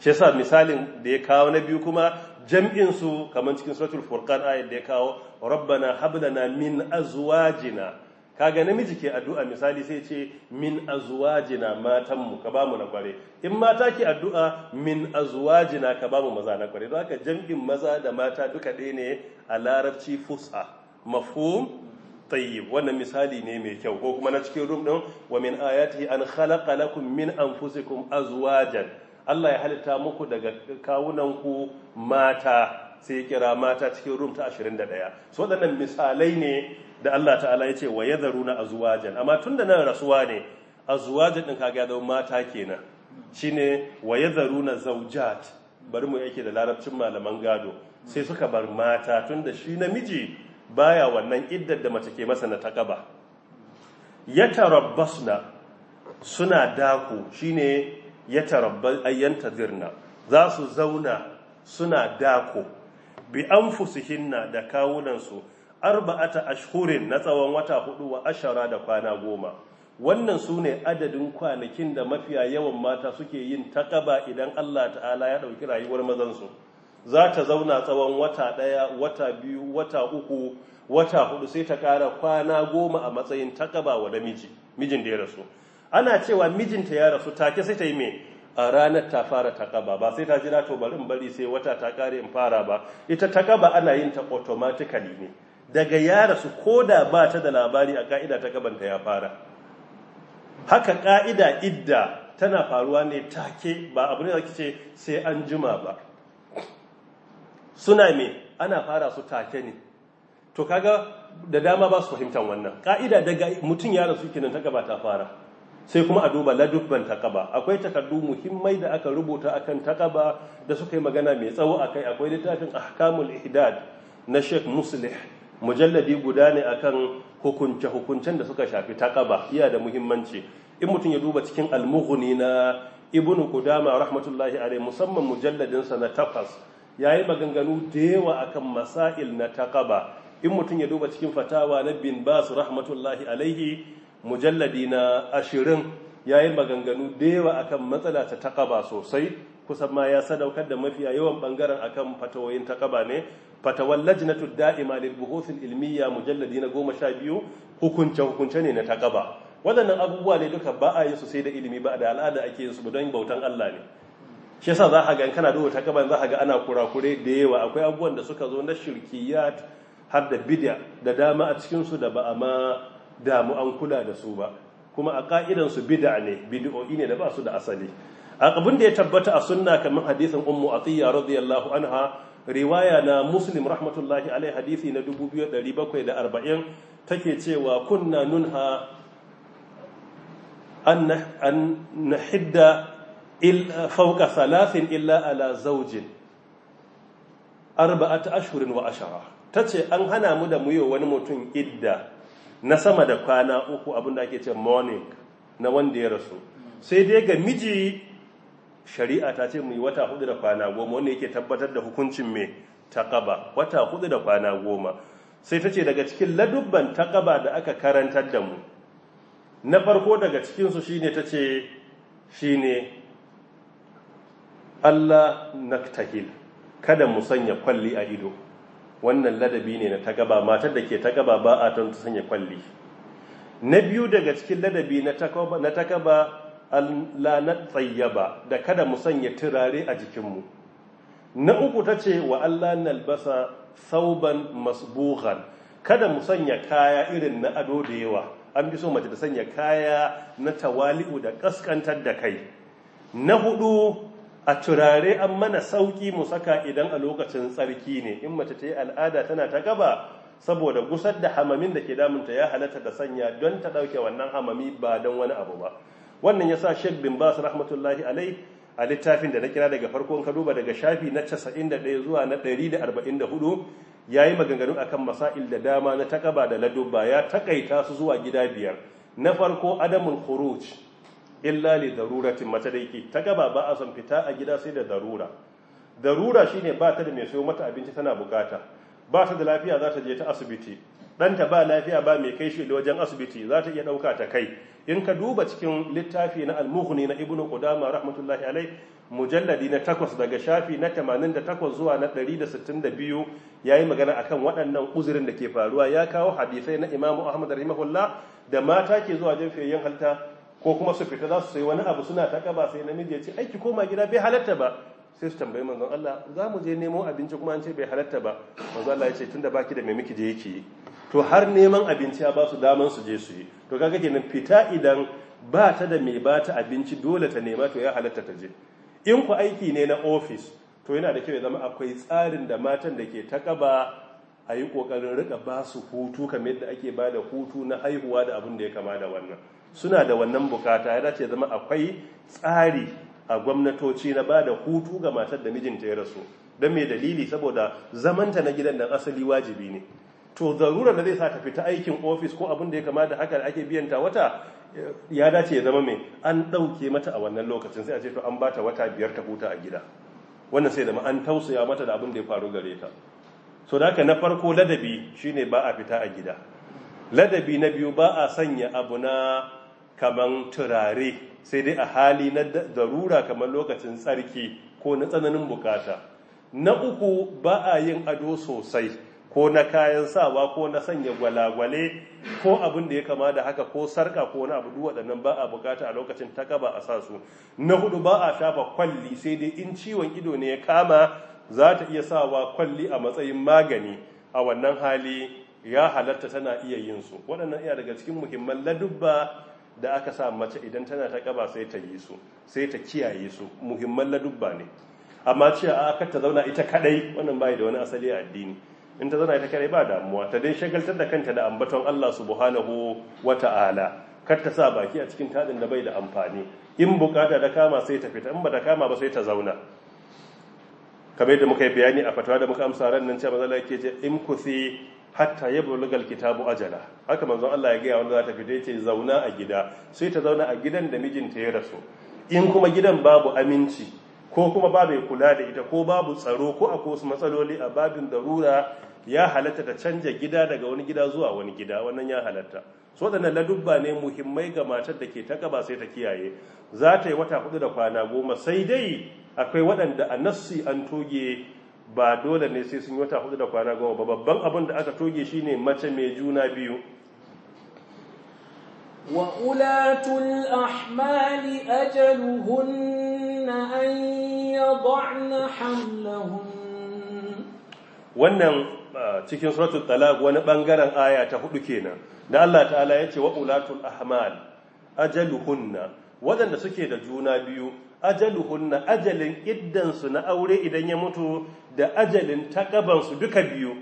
Shi yasa misalin da ya kawo na biyu kuma jam'in su kamar cikin suratul furqan ayat da ya kawo rabbana hab lana min azwajina. Kaga namiji ke addu'a misali sai ce min azwajina matan mu ka ba mu na kware. In mata ke addu'a min azwajina ka ba mu maza na kware. Don haka jam'in maza da mata duka ɗaya ne a larabci fus'a. Mafhum? Tayyib. Wannan misali ne mai kyau. Ko kuma na cikin rum din wa min ayatihi an khalaqa lakum min anfusikum azwajan. Allah ya halitta muku daga kawunanku mata sai kira mata cikin rum ta 21 so waɗannan misalai ne da Allah ta'ala ya ce wa yadharuna azwajan. Amma tunda nan rasuwa ne azwajan din kaga da mata kenan. Shine wa yadharuna zawjat. Bari mu yake da larabcin malaman gado. Sai suka bar mata tunda shi namiji baya wannan iddar da mace ke masa na takaba. Yatarabbasna suna dako shine yatarabbas ayyanta zirna za su zauna suna dako. Bi anfusihinna da kawunansu arba'ata ashhurin na tsawon wata huɗu wa ashara da kwana goma. Wannan su ne adadin kwanakin da mafiya yawan mata suke yin takaba idan Allah ta'ala ya ɗauki rayuwar mazansu. Za ta zauna tsawon wata ɗaya wata biyu wata uku wata huɗu sai ta ƙara kwana goma a matsayin takaba wa namiji mijin da ya rasu. Ana cewa mijinta ya rasu take sai ta yi me? A ranar ta fara takaba. Ba sai ta jira to bari bari sai wata ta ƙare in fara ba. Ita takaba ana yin ta automatically ne. Daga ya rasu ko da ba ta da labari a ka'ida takabanta ya fara. Haka ka'ida idda tana faruwa ne take ba abu ne da ce sai an jima ba. Suna me? Ana fara su take ne. To kaga da dama ba su fahimtar wannan. Ka'ida daga mutum ya rasu kenan ta gaba ta fara. Sai kuma a duba ladubban takaba akwai takardu muhimmai da aka rubuta akan takaba da suka yi magana mai tsawo akai akwai littafin ahkamul ihdad na Sheikh Muslih mujalladi guda ne akan hukunce hukuncen da suka shafi takaba iya da muhimmanci. In mutum ya duba cikin almughni na Ibn Qudama rahmatullahi alaihi musamman mujalladin sa na tafas yayi maganganu da yawa akan masail na takaba in mutum ya duba cikin fatawa na bin Bas rahmatullahi alaihi mujalladi na ashirin ya yi maganganu da yawa akan matsala ta takaba sosai kusan ma ya sadaukar da mafiya yawan ɓangaren akan fatawoyin takaba ne. Fatawar lajnatu da'ima lil ilmiya mujalladi na goma sha biyu hukunce hukunce ne na takaba waɗannan abubuwa ne duka ba a yi su sai da ilimi ba da al'ada ake yin su don bautan Allah ne. Shi yasa za ka ga kana duba takaban za ka ga ana kurakure da yawa. Akwai abubuwan da suka zo na shirkiyat har da bid'a da dama a cikin su da ba a ma damu an kula da su ba. Kuma a ka'idansu bid'a ne bid'o'i ne da ba su da asali. Abin da ya tabbata a sunna kamar hadisin ummu atiyya radiyallahu anha riwaya na muslim rahmatullahi alai hadisi na 2740 take cewa kunna nunha an nahidda fawqa thalathin illa ala zawjin arba'ata ashhurin wa ashara. Tace an hana mu da muyo wani mutum idda na sama da kwana uku abin da ake ce morning na wanda ya rasu. Sai dai ga miji shari'a ta ce mai wata huɗu da kwana goma wanda yake tabbatar da hukuncin mai takaba wata huɗu da kwana goma. Sai ta ce daga cikin ladubban takaba da aka karantar da mu na farko daga cikinsu shine ta ce shine Allah naktahil kada mu sanya kwalli a ido. Wannan ladabi ne na tagaba. Matar da ke tagaba ba a ta sanya kwalli. Na biyu daga cikin ladabi na takaba na takaba la na tsayyaba da kada mu sanya turare a jikinmu. Na uku ta ce wa Allah nalbasa sauban masbuhan. Kada mu sanya kaya irin na ado da yawa. An bi so mace da sanya kaya na tawali'u da kaskantar da kai. Na huɗu a turare an mana sauƙi mu saka idan a lokacin tsarki ne. In mace ta yi al'ada tana ta gaba saboda gusar da hamamin da ke damunta ya halatta da sanya don ta ɗauke wannan hamami ba don wani abu ba. Wannan ya sa sheik bin bas rahmatullahi alai a littafin da na kira daga farkon ka duba daga shafi na 91 zuwa na 144 ya yi maganganu akan masail da dama na takaba da ladubba ya takaita su zuwa gida biyar. Na farko adamul khuruj. Illa li daruratin mace da yake. Ta gaba ba a son fita a gida sai da darura. Darura shine ba ta da mai sayo mata abinci tana buƙata. Ba ta da lafiya za ta je ta asibiti. Ɗanta ba lafiya ba mai kai shi da wajen asibiti za ta iya ɗauka ta kai. In ka duba cikin littafi na almuhni na ibnu qudama rahmatullahi alai mujalladi na takwas daga shafi na 88 zuwa na 162 yayi magana akan waɗannan uzurin da ke faruwa. Ya kawo hadisai na imamu ahmad rahimahullah da mata ke zuwa jin fiyayyen halta ko kuma su fita za su sai wani abu suna ta kaba sai namiji ya ce aiki koma gida bai halatta ba. Sai su tambayi manzon Allah za mu je nemo abinci kuma an ce bai halatta ba. Manzon Allah ya ce tunda baki da mai miki je yake to har neman abinci ya ba su daman su je su yi. To kaga kenan fita idan ba ta da mai ba ta abinci dole ta nema to ya halatta ta je. In ku aiki ne na ofis to yana da kyau ya zama akwai tsarin da matan da ke ta kaba a yi ƙoƙarin riƙa ba su hutu kamar yadda ake ba da hutu na haihuwa da abin da ya kama da wannan. Suna da wannan buƙata. Ya dace zama akwai tsari a gwamnatoci na ba da hutu ga matar da mijinta ya rasu. Don mai dalili? Saboda zamanta na gidan da asali wajibi ne. To zarura da zai sa ta fita aikin ofis ko abin da ya kama da haka da ake biyanta wata ya dace ya zama mai an ɗauke mata a wannan lokacin. Sai a ce to an bata wata biyar ta huta a gida. Wannan sai zama an tausaya mata da abin da ya faru gare ta. So da na farko ladabi shine ba a fita a gida. Ladabi na biyu ba a sanya abu na kaman turare sai dai a hali na darura kamar lokacin tsarki ko na tsananin buƙata. Na uku ba a yin ado sosai ko na kayan sawa ko na sanya gwalagwale ko abin da ya kama da haka ko sarka ko wani abu waɗannan ba a buƙata a lokacin takaba a sa su. Na huɗu ba a shafa kwalli sai dai in ciwon ido ne ya kama za ta iya sawa kwalli a matsayin magani. A wannan hali ya halatta tana iya yin su. Waɗannan iya daga cikin muhimman ladubba da aka sa mace idan tana ta kaba sai ta yi su sai ta kiyaye su. Muhimman ladubba ne. Amma ce a aka ta zauna ita kadai wannan bai da wani asali a addini. In ta zauna ita kadai ba damuwa. Ta dai shagaltar da kanta da ambaton Allah subhanahu wata'ala kar ta sa baki a cikin tadin da bai da amfani. In buƙata da kama sai ta fita. In ba ta kama ba sai ta zauna. Kamar yadda muka yi bayani a fatawa da muka amsa ran nan cewa manzo Allah yake ce in kusi hatta yablugha kitabu ajala. Haka manzon Allah ya gaya wanda za ta fita ya ce zauna a gida. Sai ta zauna a gidan da mijinta ya rasu. In kuma gidan babu aminci ko kuma babu kula da ita ko babu tsaro ko akwai wasu matsaloli a babin darura ya halatta ta canja gida daga wani gida zuwa wani gida. Wannan ya halatta. So waɗannan ladubba ne muhimmai ga matar da ke ta gaba sai ta kiyaye. Za ta yi wata huɗu da kwana goma sai dai akwai waɗanda a nassi an toge ba dole ne sai sun yi wata huɗu da kwana goma ba. Babban abin da aka toge shine mace mai juna biyu. Wa ulatul ahmali ajaluhunna an yad'na hamlahun wannan cikin suratul talaq wani ɓangaren aya ta huɗu kenan da Allah ta'ala ya ce wa ulatul ahmal ajaluhunna waɗanda suke da juna biyu ajaluhunna ajalin iddansu na aure idan ya mutu da ajalin takabansu duka biyu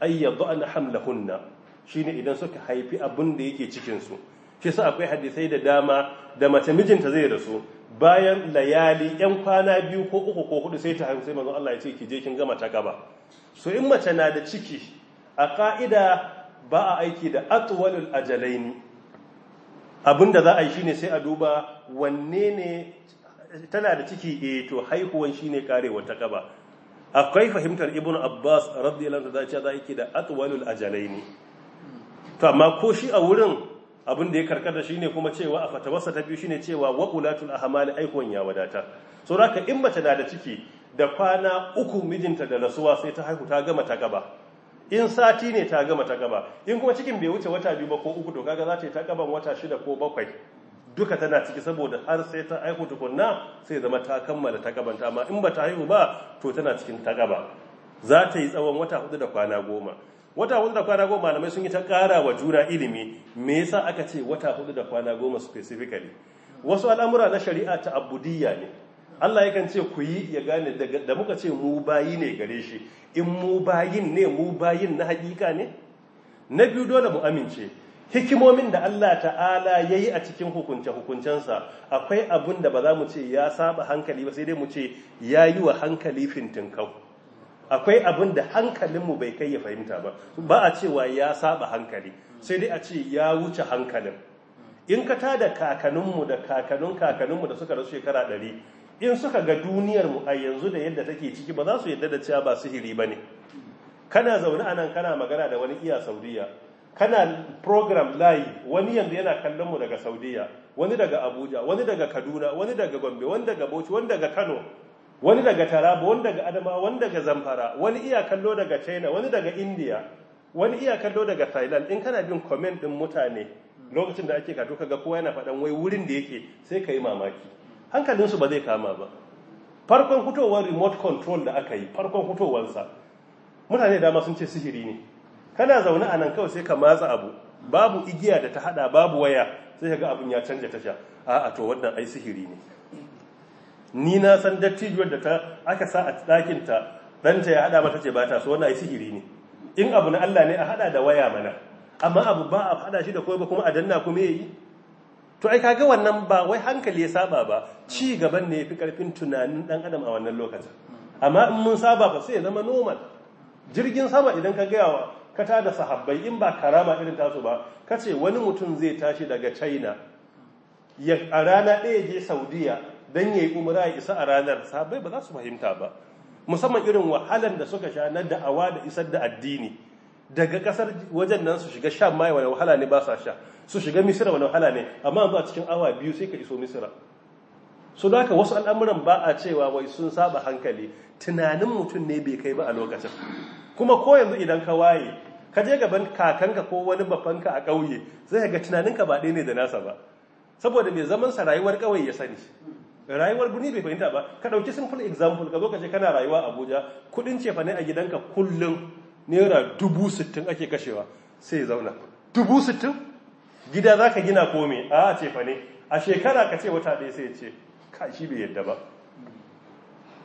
ayyadu an hamlahunna. Shine idan suka haifi abin da yake cikinsu. Shi sa akwai hadisai da dama da mace mijinta zai rasu. Bayan layali yan kwana biyu ko uku ko huɗu sai ta haihu sai manzon Allah ya ce ki je kin gama takaba so in mace na da ciki a ka'ida ba a aiki da atwalul ajalaini. Abinda za a yi shine sai a duba wanne ne tana da ciki eh to haihuwan shine karewar ta kaba akwai fahimtar ibnu abbas radiyallahu anhu da za a da atwalul ajalaini. To amma ko shi a wurin abin da ya karkata shine kuma cewa a fatawarsa ta biyu shine cewa wa ulatul ahmali haihuwan ya wadata. So in mace na da ciki da kwana uku mijinta da rasuwa sai ta haihu ta gama ta gaba. In sati ne ta gama ta gaba. In kuma cikin bai wuce wata biyu ba ko uku to kaga za ta yi ta gaban wata shida ko bakwai. Duka tana ciki saboda har sai ta haihu tukunna sai zama ta kammala ta gabanta amma in ba ta haihu ba to tana cikin ta gaba za ta yi tsawon wata huɗu da kwana goma. Wata huɗu da kwana goma malamai sun yi ta kara wa juna ilimi. Me yasa aka ce wata huɗu da kwana goma specifically? Wasu al'amura na shari'a ta abudiyya ne. Allah yakan ce ku yi ya gane da muka ce mu bayi ne gare shi. In mu bayin ne mu bayin na hakika ne? Na biyu dole mu amince. Hikimomin da Allah ta'ala ya yi a cikin hukunce-hukuncensa akwai abin da ba za mu ce ya saba hankali ba sai dai mu ce ya yi wa hankali fintinkau. Akwai abin da hankalinmu bai kai ya fahimta ba. Ba a cewa ya saba hankali sai dai a ce ya wuce hankalin. In ka tada kakaninmu da kakanin kakaninmu da suka rasu shekara ɗari in suka ga duniyarmu a yanzu da yadda take ciki ba za su yadda da cewa ba sihiri ba ne. Kana zaune a nan kana magana da wani iya saudiya kana program layi wani yanzu yana kallon mu daga saudiya wani daga abuja wani daga kaduna wani daga gombe wani daga bauchi wani daga kano wani daga taraba wani daga adama wani daga zamfara wani iya kallo daga china wani daga india wani iya kallo daga thailand. In kana bin comment din mutane lokacin da ake kato kaga kowa yana faɗan wai wurin da yake sai ka yi mamaki. Hankalinsu ba zai kama ba. Farkon fitowar remote control da aka yi farkon fitowarsa mutane dama sun ce sihiri ne. Kana zaune a nan kawai sai ka matsa abu. Babu igiya da ta hada babu waya sai ka ga abin ya canja tasha. A'a to wannan ai sihiri ne. Ni na san dattijiyar da ta aka sa a ɗakin ta ɗanta ya hada mata ce ba ta so wannan ai sihiri ne. In abu na Allah ne a hada da waya mana. Amma abu ba a hada shi da koyi ba kuma a danna kuma yayi? To ai kaga wannan ba wai hankali ya saba ba. Ci gaban ne yafi ƙarfin tunanin dan adam a wannan lokacin. Amma in mun saba fa sai ya zama normal. Jirgin sama idan ka gaya wa ka tada sahabbai in ba karama irin tasu ba kace wani mutum zai tashi daga China ya a rana ɗaya je Saudiya dan yayi umra ya isa a ranar. Sahabbai ba za su fahimta ba. Musamman irin wahalan da suka sha na da'awa da isar da addini. Daga ƙasar wajen nan su shiga sha mai wani wahala ne ba sa sha. Su shiga misira wani wahala ne amma zuwa cikin awa biyu sai ka iso misira. Su da wasu al'amuran ba a cewa wai sun saba hankali. Tunanin mutum ne bai kai ba a lokacin. Kuma ko yanzu idan ka waye ka je gaban kakanka ko wani bafanka a ƙauye zai ga tunaninka ba ɗaya ne da nasa ba. Saboda mai zaman sa rayuwar ƙauye ya sani. Rayuwar birni bai fahimta ba. Ka ɗauki simple example ka zo ka ce kana rayuwa abuja kuɗin cefa ne a gidanka kullum naira dubu sittin ake kashewa sai zauna. Dubu sittin? Gida za ka gina kome a cefa ne a shekara ka ce wata ɗaya sai ce ka shi bai yadda ba.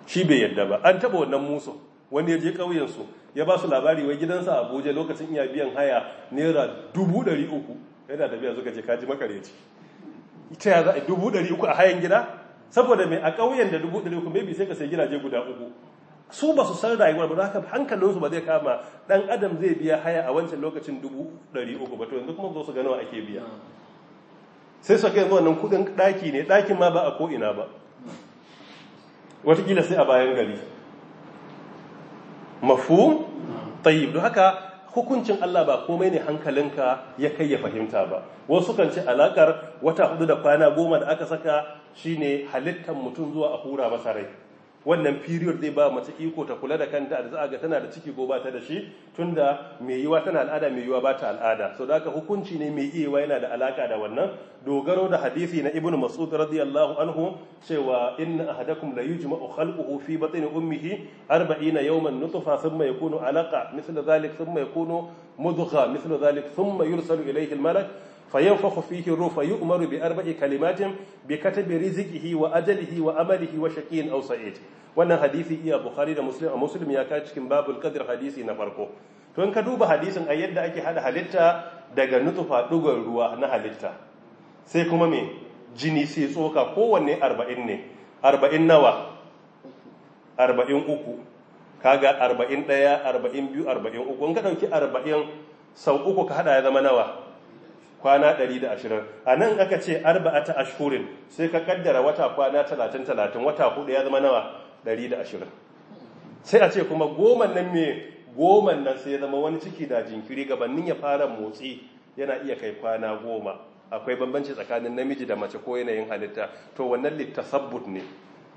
Shi bai yadda ba. An taɓa wannan musu wani ya je ƙauyensu ya ba su labari wai gidansa abuja lokacin iya biyan haya naira dubu ɗari uku. Yana da biya suka ce kaji makareci ita ya za a dubu ɗari uku a hayan gida? Saboda mai a ƙauyen da dubu ɗari uku maybe sai ka sai gidaje guda uku. Su ba su san rayuwar ba haka hankalinsu ba zai kama ɗan adam zai biya haya a wancan lokacin dubu ɗari uku ba. To yanzu kuma zo su gano ake biya. Sai su kai wannan kuɗin ɗaki ne ɗakin ma ba a ko'ina ba. Watakila sai a bayan gari. Mafu tayyib. Don haka hukuncin Allah ba komai ne hankalinka ya kai ya fahimta ba. Wasu kan ce alakar wata huɗu da kwana goma da aka saka shine halittar mutum zuwa a hura masa rai. Wannan period zai ba mace iko ta kula da kanta da za a ga tana da ciki ko ba ta da shi tunda mai yiwa tana al'ada mai yiwa ba ta al'ada. So da haka hukunci ne mai iya yana da alaka da wannan. Dogaro da hadisi na ibnu mas'ud radiyallahu anhu cewa inna ahadakum la yujma'u khalquhu fi batni ummihi 40 yawman nutfa thumma yakunu alaqa mithla dhalik thumma yakunu mudgha mithla dhalik thumma yursalu ilayhi al-malak. fayyanfahu fi hin rufa yi umaru bi arba'i kalimatin bi kata bi rizikihi wa ajalihi wa amalihi wa shaqiyyin ausa'id wannan hadisi iya bukhari da muslim a muslim ya ka cikin babul qadr hadisi na farko to in ka duba hadisin a yadda ake hada halitta daga nutufa dugon ruwa na halitta sai kuma me jini sai tsoka kowanne 40 ne 40 nawa 43 kaga 41 42 43 in ka ɗauki 40 sau uku ka hada ya zama nawa kwana 120 a nan aka ce arba'ata ashhurin sai ka kaddara wata kwana 30-30 wata huɗu ya zama nawa? 120 sai a ce kuma goman nan me goman nan sai ya zama wani ciki da jinkiri gabanin ya fara motsi yana iya kai kwana goma. Akwai bambanci tsakanin namiji da mace ko yanayin halitta. To wannan littasabbut ne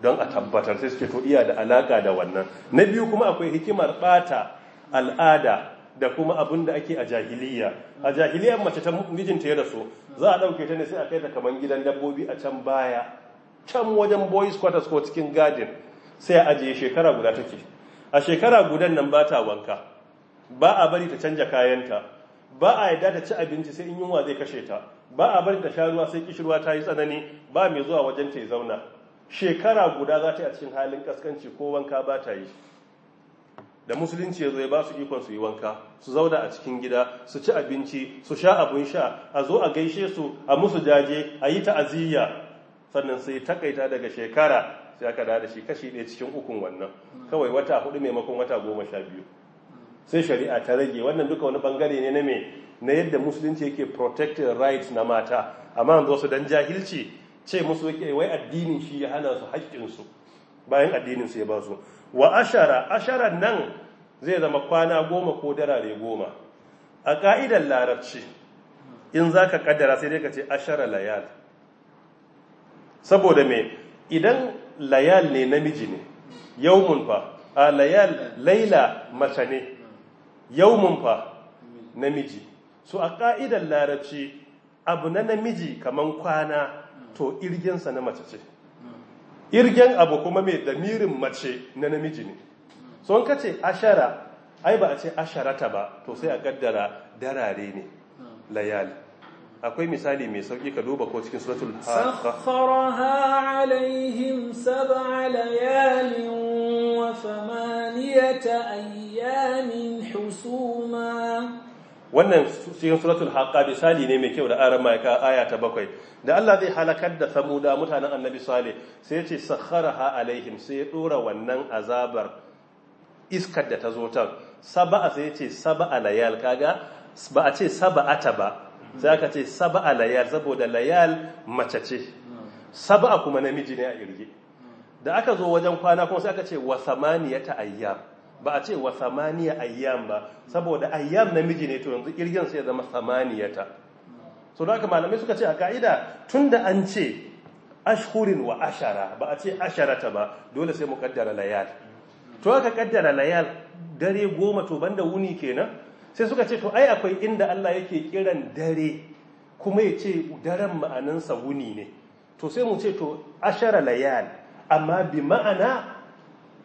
don a tabbatar sai suke to iya da alaka da wannan. Na biyu kuma akwai hikimar bata al'ada da kuma abin da ake a jahiliya. A jahiliyar mace ta mijinta ya rasu za a ɗauke ta ne sai a kai ta kaman gidan dabbobi a can baya can wajen boys quarters ko cikin garden sai a ajiye shekara guda take. A shekara gudan nan ba ta wanka ba a bari ta canja kayanta ba a yadda ta ci abinci sai in yunwa zai kashe ta ba a bari ta sha ruwa sai kishirwa ta yi tsanani ba mai zuwa wajen ta zauna. Shekara guda za ta yi a cikin halin kaskanci ko wanka ba ta yi. Da musulunci ya zo ya ba su ikon su yi wanka su zauna a cikin gida su ci abinci su sha abun sha a zo a gaishe su a musu jaje a yi ta'aziyya. Sannan sai takaita daga shekara sai aka da shi kashi ɗaya cikin ukun wannan. Kawai wata huɗu maimakon wata goma sha biyu. Sai shari'a ta rage. Wannan duka wani ɓangare ne na me? Na yadda musulunci yake protecting rights na mata. Amma yanzu wasu dan jahilci ce musu yake wai addinin shi ya hana su haƙƙinsu. Bayan addinin su ya ba su. Wa ashara asharan nan zai zama kwana goma ko darare goma. A ka'idar larabci in za ka kaddara sai dai ka ce ashara layal. Saboda me? Idan layal ne namiji ne yaumun fa a layal laila mace ne yaumun fa namiji. So a ka'idar larabci abu na namiji kaman kwana to irginsa na mace ce. Irgen abu kuma mai damirin mace na namiji ne. So ka ce ashara ai ba a ce asharata ba to sai a kaddara darare ne layali. Akwai misali mai sauƙi ka duba ko cikin suratul sakharaha alaihim sab'a layalin wa thamaniyata ayyamin husuma. Wannan cikin suratul haqqa misali ne mai kyau da aran mai ka aya ta bakwai. Da Allah zai halakar da samuda mutanen annabi salih sai ya ce sakharaha alaihim sai ya dora wannan azabar iskar da ta zo ta saba'a sai ya ce saba'a layal. Kaga ba a ce saba'ata ba sai aka ce saba'a layal saboda layal mace ce. Saba'a kuma namiji ne a irge. Da aka zo wajen kwana kuma sai aka ce wa samaniyata ayyam. Ba a ce wa samaniya ayyam ba saboda ayyam namiji ne to yanzu kirgin sai ya zama samaniyata. So da malamai suka ce a ka'ida tunda an ce ashhurin wa ashara ba a ce asharata ba dole sai mu kaddara layal. To aka kaddara layal dare goma to banda wuni kenan sai suka ce to ai akwai inda Allah yake kiran dare kuma ya ce daren ma'anansa wuni ne. To sai mu ce to ashara layal amma bi ma'ana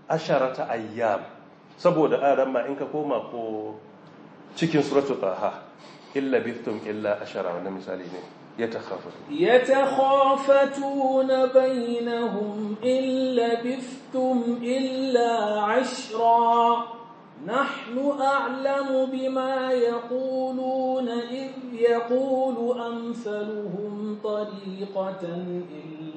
asharata ayyam. saboda aran ma in ka koma ko cikin suratul taha illa bithtum illa ashara wannan misali ne يتخافتون يتخافتون بينهم إن لبثتم إلا عشرا نحن أعلم بما يقولون إذ يقول أمثلهم طريقة إن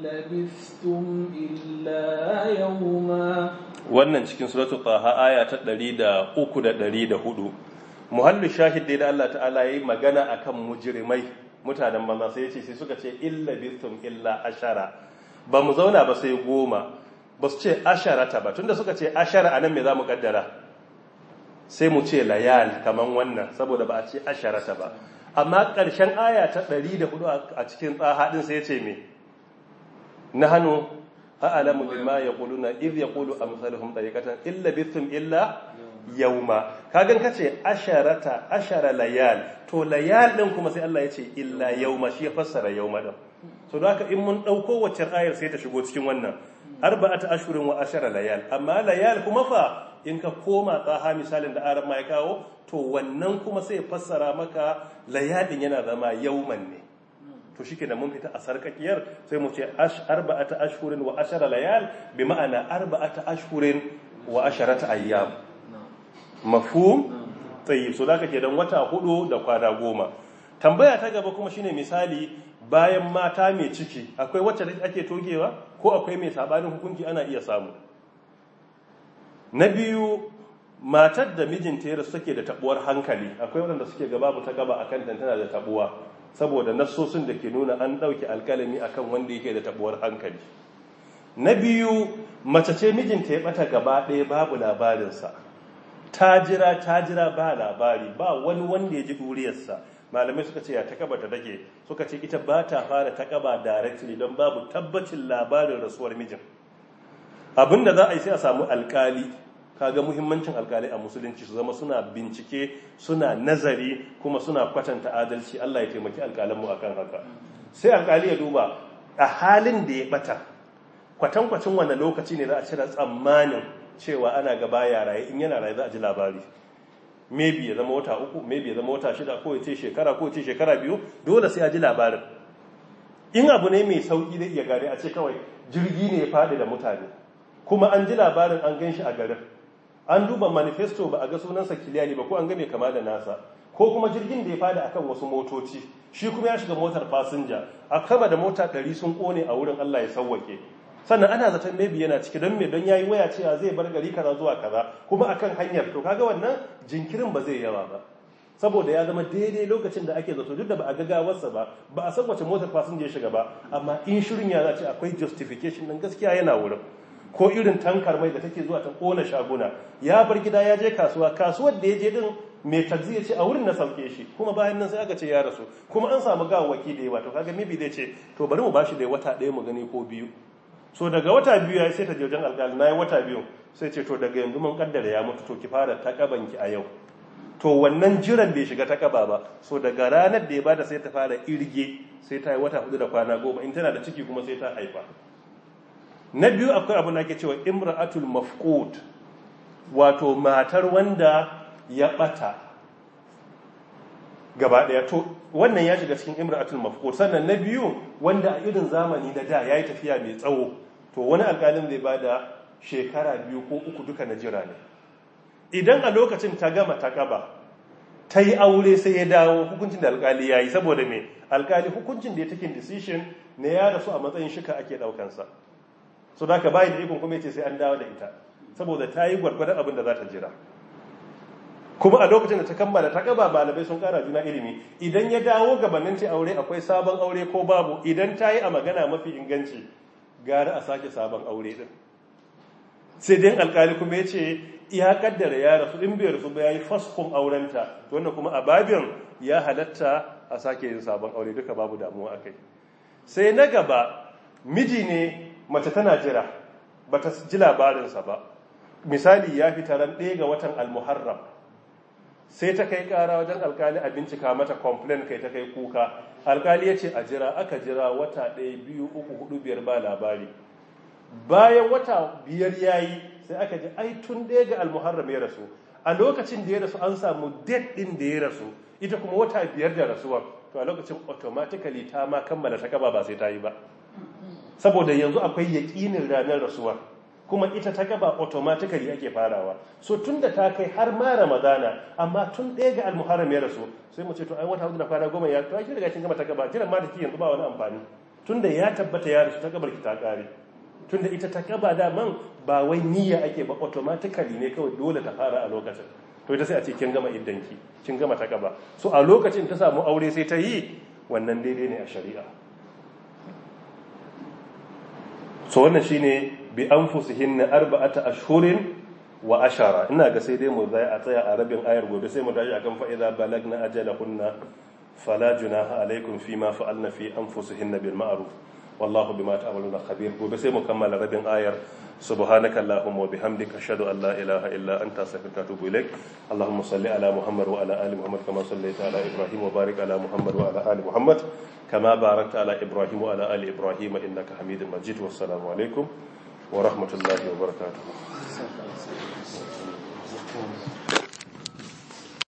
لبثتم إلا يوما wannan cikin suratul taha aya ta 103 da 104 muhallu shahid da Allah ta'ala yayi magana akan mujrimai mutanen banza sai ya ce sai suka ce illa bistum illa ashara. Ba mu zauna ba sai goma. Ba su ce asharata ba tunda suka ce ashara a nan me za mu kaddara? Sai mu ce layal kaman wannan saboda ba a ce asharata ba. Amma ƙarshen aya ta 104 a cikin tsaha din sai ya ce me? Nahanu a'lamu bima yaquluna idh yaqulu amsaluhum tariqatan illa bithum illa yawma kagan kace asharata ashara layal to layal din kuma sai Allah ya ce illa yawma shi ya fassara yawma din so don haka in mun ɗauko wacce ayar sai ta shigo cikin wannan arba'ata ashhurin wa ashara layal amma layal kuma fa in ka koma tsaha misalin da aran ma ya kawo to wannan kuma sai fassara maka layalin yana zama yawman ne to shi da mun fita a sarkakiyar sai mu ce arba'ata ashhurin wa ashara layal bi ma'ana arba'ata ashhurin wa asharata ayyam. Mafhum? Tayyib. So zaka ke dan wata huɗu da kwana goma. Tambaya ta gaba kuma shine misali bayan mata mai ciki akwai wacce ake togewa ko akwai mai sabanin hukunci ana iya samu? Na biyu matar da mijinta ya rasu take da tabuwar hankali. Akwai wanda suke gaba ta gaba akan tana da tabuwa saboda nassosin da ke nuna an ɗauki alkalami akan wanda yake da tabuwar hankali. Na biyu mace ce mijinta ya bata gaba ɗaya babu labarinsa. Ta jira ta jira ba labari ba wani wanda ya ji ɗuriyarsa malamai suka ce ya takaba ta take suka ce ita ba ta fara takaba directly don babu tabbacin labarin rasuwar mijin. Abinda za a yi sai a samu alkali kaga muhimmancin alkali a musulunci su zama suna bincike suna nazari kuma suna kwatanta adalci. Allah ya taimaki alkalanmu akan haka. Sai alkali ya duba a halin da ya bata kwatankwacin wannan lokaci ne za a cire tsammanin cewa ana gaba ya raye in yana raye za a ji labari. Maybe ya zama wata uku maybe ya zama wata shida ko ce shekara ko ce shekara biyu dole sai a ji labarin. In abu ne mai sauƙi zai iya gane a ce kawai jirgi ne ya faɗi da mutane kuma an ji labarin an gan shi a garin. An duba manifesto ba a ga sunansa kiliyani ba ko an ga mai kama da nasa. Ko kuma jirgin da ya fada akan wasu motoci. Shi kuma ya shiga motar fasinja. A kama da mota ɗari sun ƙone a wurin Allah ya sauwake sannan ana zaton maybe yana ciki don me? Don yayi waya cewa zai bar gari kaza zuwa kaza. Kuma akan hanyar. To kaga wannan jinkirin ba zai yawa ba. Saboda ya zama daidai lokacin da ake zato. Duk da ba a gagawarsa ba ba a san wace motar fasinja ya shiga ba. Amma in shirin ya zace akwai justification din gaskiya yana wurin. Ko irin tankar mai da take zuwa ta kona shaguna. Ya bar gida ya je kasuwa. Kasuwar da ya je din mai taxi ya ce a wurin na sauke shi. Kuma bayan nan sai aka ce ya rasu. Kuma an samu gawawaki da yawa. To kaga mibi zai ce to bari mu bashi da wata ɗaya mu gani ko biyu. So daga wata biyu ya sai ta je wajen alƙali. Na yi wata biyu. Sai ce to daga yanzu mun kaddara ya mutu. To ki fara takabanki a yau. To wannan jiran bai shiga takaba ba. So daga ranar da ya ba da sai ta fara irge. Sai ta yi wata huɗu da kwana goma. In tana da ciki kuma sai ta haifa. Na biyu akwai abin da ake cewa imra'atul mafqud wato matar wanda ya bata gaba ɗaya to wannan ya shiga cikin imra'atul mafqud. Sannan na biyu wanda a irin zamani na da yayi tafiya mai tsawo to wani alƙalin zai ba da shekara biyu ko uku duka na jira ne. Idan a lokacin ta gama ta kaba ta yi aure sai ya dawo hukuncin da alƙali ya yi saboda me? Alƙali hukuncin da ya take decision ne ya rasu a matsayin shika ake ɗaukansa. So da ka bayi da ikon kuma ce sai an dawo da ita saboda ta yi gwargwadon abin da za ta jira. Kuma a lokacin da ta kammala ta gaba malamai sun kara juna ilimi. Idan ya dawo gabanin ta aure akwai sabon aure ko babu? Idan ta yi a magana mafi inganci gara a sake sabon aure din. Sai dai alkali kuma ya ce ya kaddara ya rasu in bai rasu ba ya yi faskon aurenta wannan kuma a babin ya halatta a sake yin sabon aure duka babu damuwa akai sai na gaba miji ne mace tana jira ba ta ji labarinsa ba. Misali ya fi taron ɗaya ga watan almuharram. Sai ta kai ƙara wajen alkali a bincika mata complain kai ta kai kuka. Alkali ya ce a jira aka jira wata ɗaya biyu uku huɗu biyar ba labari. Bayan wata biyar ya yi sai aka ji ai tun ɗaya ga almuharram ya rasu. A lokacin da ya rasu an samu date ɗin da ya rasu. Ita kuma wata biyar da rasuwar. To a lokacin automatically ta ma kammala ta kaba ba sai ta yi ba. Saboda yanzu akwai yaƙinin ranar rasuwar kuma ita ta gaba automatically ake farawa. So tun da ta kai har ma ramadana amma tun ɗaya ga almuharram ya rasu sai mu ce to ai wata huɗu da kwana goma ya to ai riga kin gama ta gaba jiran ma da yanzu ba wani amfani. Tun da ya tabbata ya rasu ta gabar ki ta kare tun da ita ta gaba da man ba wai niyya ake ba automatically ne kawai dole ta fara a lokacin. To ita sai a ce kin gama iddanki kin gama ta gaba. So a lokacin ta samu aure sai ta yi wannan daidai ne a shari'a. So wannan shine bi anfusihin arba'ata ashhurin wa ashara. Ina ga sai dai mu zai a tsaya a rabin ayar gobe sai mu tashi akan fa idza balagna ajalahunna fala junaha alaikum fima fa'alna fi anfusihinna bil ma'ruf. Wallahu bima ta'maluna khabir. Gobe sai mu kammala rabin ayar. Subhanaka allahumma wa bihamdika ashhadu an la ilaha illa anta astaghfiruka wa atubu ilaik allahumma salli ala muhammad wa ala ali muhammad kama sallaita ala ibrahim wa barik ala muhammad wa ala ali muhammad kama barakta ala ibrahim wa ala ali ibrahim innaka hamidum